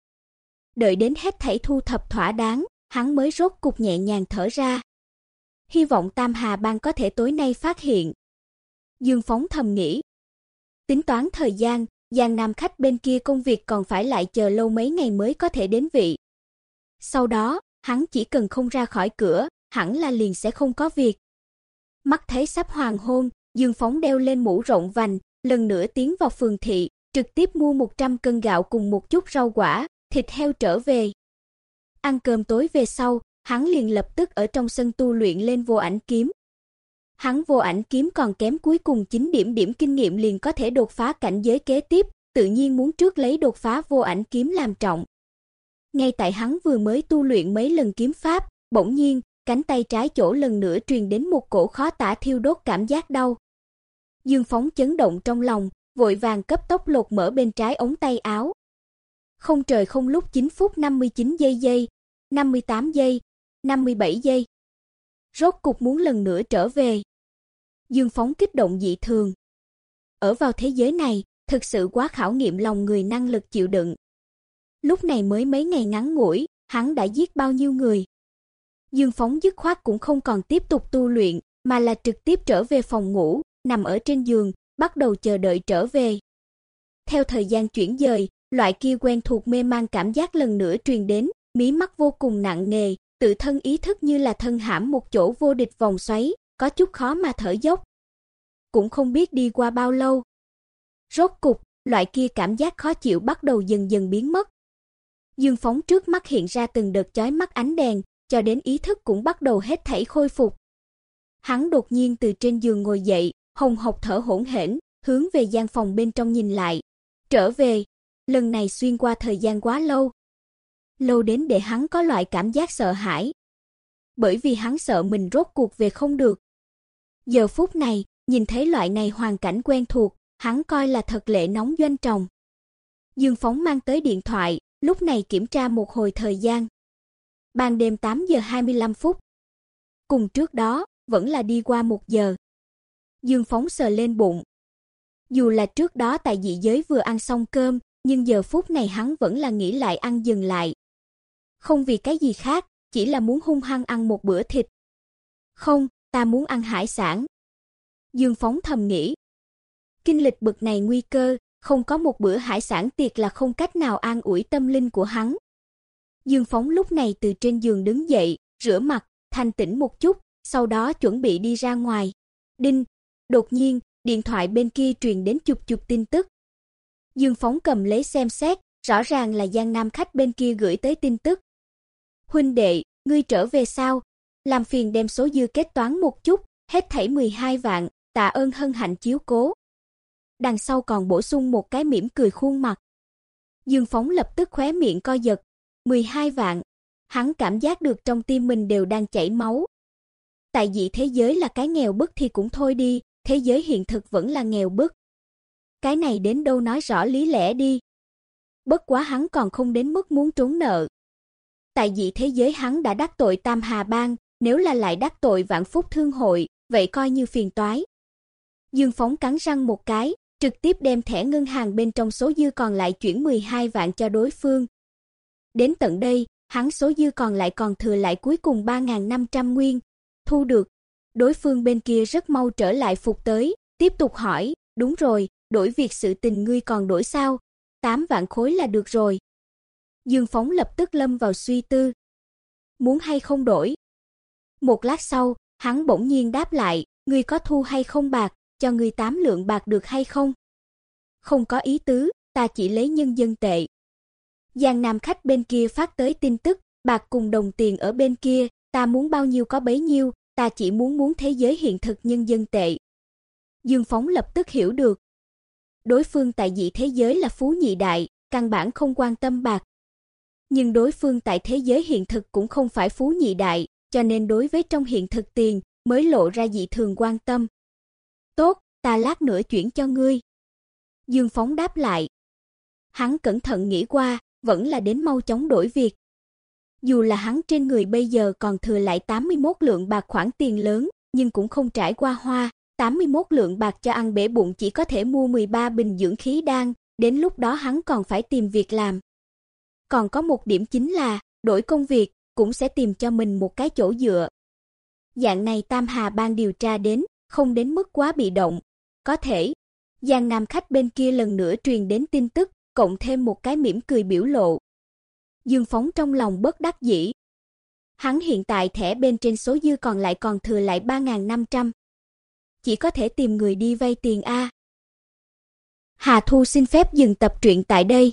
Đợi đến hết thảy thu thập thỏa đáng, hắn mới rốt cục nhẹ nhàng thở ra. Hy vọng Tam Hà Bang có thể tối nay phát hiện. Dương Phóng thầm nghĩ. Tính toán thời gian, Giang Nam khách bên kia công việc còn phải lại chờ lâu mấy ngày mới có thể đến vị. Sau đó, hắn chỉ cần không ra khỏi cửa, hẳn là liền sẽ không có việc. Mắt thấy sắp hoàng hôn, Dương Phóng đeo lên mũ rộng vành, lần nữa tiến vào phường thị, trực tiếp mua 100 cân gạo cùng một chút rau quả, thịt heo trở về. Ăn cơm tối về sau, hắn liền lập tức ở trong sân tu luyện lên vô ảnh kiếm. Hắn vô ảnh kiếm còn kém cuối cùng 9 điểm điểm kinh nghiệm liền có thể đột phá cảnh giới kế tiếp, tự nhiên muốn trước lấy đột phá vô ảnh kiếm làm trọng. Ngay tại hắn vừa mới tu luyện mấy lần kiếm pháp, bỗng nhiên, cánh tay trái chỗ lần nữa truyền đến một cổ khó tả thiêu đốt cảm giác đau. Dương Phóng chấn động trong lòng, vội vàng cấp tốc lột mở bên trái ống tay áo. Không trời không lúc 9 phút 59 giây giây, 58 giây, 57 giây. Rốt cục muốn lần nữa trở về. Dương Phóng kích động dị thường. Ở vào thế giới này, thực sự quá khảo nghiệm lòng người năng lực chịu đựng. Lúc này mới mấy ngày ngắn ngủi, hắn đã giết bao nhiêu người. Dương Phóng dứt khoát cũng không còn tiếp tục tu luyện, mà là trực tiếp trở về phòng ngủ, nằm ở trên giường, bắt đầu chờ đợi trở về. Theo thời gian chuyển dời, loại kia quen thuộc mê man cảm giác lần nữa truyền đến, mí mắt vô cùng nặng nề, tự thân ý thức như là thân hãm một chỗ vô địch vòng xoáy, có chút khó mà thở dốc. Cũng không biết đi qua bao lâu. Rốt cục, loại kia cảm giác khó chịu bắt đầu dần dần biến mất. Dương phóng trước mắt hiện ra từng đợt chói mắt ánh đèn, cho đến ý thức cũng bắt đầu hết thảy khôi phục. Hắn đột nhiên từ trên giường ngồi dậy, hồng hộc thở hổn hển, hướng về gian phòng bên trong nhìn lại. Trở về, lần này xuyên qua thời gian quá lâu. Lâu đến để hắn có loại cảm giác sợ hãi. Bởi vì hắn sợ mình rốt cuộc về không được. Giờ phút này, nhìn thấy loại này hoàn cảnh quen thuộc, hắn coi là thật lệ nóng doanh trồng Dương Phóng mang tới điện thoại, lúc này kiểm tra một hồi thời gian. Ban đêm 8 giờ 25 phút. Cùng trước đó, vẫn là đi qua một giờ. Dương Phóng sờ lên bụng. Dù là trước đó tại dị giới vừa ăn xong cơm, nhưng giờ phút này hắn vẫn là nghĩ lại ăn dừng lại. Không vì cái gì khác, chỉ là muốn hung hăng ăn một bữa thịt. Không, ta muốn ăn hải sản. Dương Phóng thầm nghĩ. Kinh lịch bực này nguy cơ, không có một bữa hải sản tiệc là không cách nào an ủi tâm linh của hắn. Dương Phóng lúc này từ trên giường đứng dậy, rửa mặt, thanh tĩnh một chút, sau đó chuẩn bị đi ra ngoài. Đinh, đột nhiên, điện thoại bên kia truyền đến chụp chụp tin tức. Dương Phóng cầm lấy xem xét, rõ ràng là Giang Nam khách bên kia gửi tới tin tức. Huynh đệ, ngươi trở về sao? Làm phiền đem số dư kết toán một chút, hết thảy 12 vạn, tạ ơn hân hạnh chiếu cố. Đằng sau còn bổ sung một cái mỉm cười khuôn mặt. Dương Phóng lập tức khóe miệng co giật, 12 vạn. Hắn cảm giác được trong tim mình đều đang chảy máu. Tại dị thế giới là cái nghèo bức thì cũng thôi đi, thế giới hiện thực vẫn là nghèo bức. Cái này đến đâu nói rõ lý lẽ đi. Bất quá hắn còn không đến mức muốn trốn nợ. Tại dị thế giới hắn đã đắc tội Tam Hà Bang, nếu là lại đắc tội Vạn Phúc Thương hội, vậy coi như phiền toái. Dương Phóng cắn răng một cái, trực tiếp đem thẻ ngân hàng bên trong số dư còn lại chuyển 12 vạn cho đối phương. Đến tận đây, hắn số dư còn lại còn thừa lại cuối cùng 3500 nguyên, thu được. Đối phương bên kia rất mau trở lại phục tới, tiếp tục hỏi, đúng rồi, đổi việc sự tình ngươi còn đổi sao? 8 vạn khối là được rồi. Dương Phóng lập tức lâm vào suy tư. Muốn hay không đổi? Một lát sau, hắn bỗng nhiên đáp lại, ngươi có thu hay không bạc, cho ngươi 8 lượng bạc được hay không? Không có ý tứ, ta chỉ lấy nhân dân tệ. Giang Nam khách bên kia phát tới tin tức, bạc cùng đồng tiền ở bên kia, ta muốn bao nhiêu có bấy nhiêu, ta chỉ muốn muốn thế giới hiện thực nhân dân tệ. Dương Phóng lập tức hiểu được. Đối phương tại dị thế giới là phú nhị đại, căn bản không quan tâm bạc. Nhưng đối phương tại thế giới hiện thực cũng không phải phú nhị đại, cho nên đối với trong hiện thực tiền mới lộ ra dị thường quan tâm. Tốt, ta lát nữa chuyển cho ngươi. Dương Phóng đáp lại. Hắn cẩn thận nghĩ qua, vẫn là đến mau chóng đổi việc. Dù là hắn trên người bây giờ còn thừa lại 81 lượng bạc khoản tiền lớn, nhưng cũng không trải qua hoa, 81 lượng bạc cho ăn bể bụng chỉ có thể mua 13 bình dưỡng khí đan, đến lúc đó hắn còn phải tìm việc làm. Còn có một điểm chính là, đổi công việc, cũng sẽ tìm cho mình một cái chỗ dựa. Dạng này Tam Hà Bang điều tra đến, không đến mức quá bị động. Có thể, Giang Nam khách bên kia lần nữa truyền đến tin tức, cộng thêm một cái mỉm cười biểu lộ. Dương Phóng trong lòng bất đắc dĩ. Hắn hiện tại thẻ bên trên số dư còn lại còn thừa lại 3.500. Chỉ có thể tìm người đi vay tiền A. Hà Thu xin phép dừng tập truyện tại đây.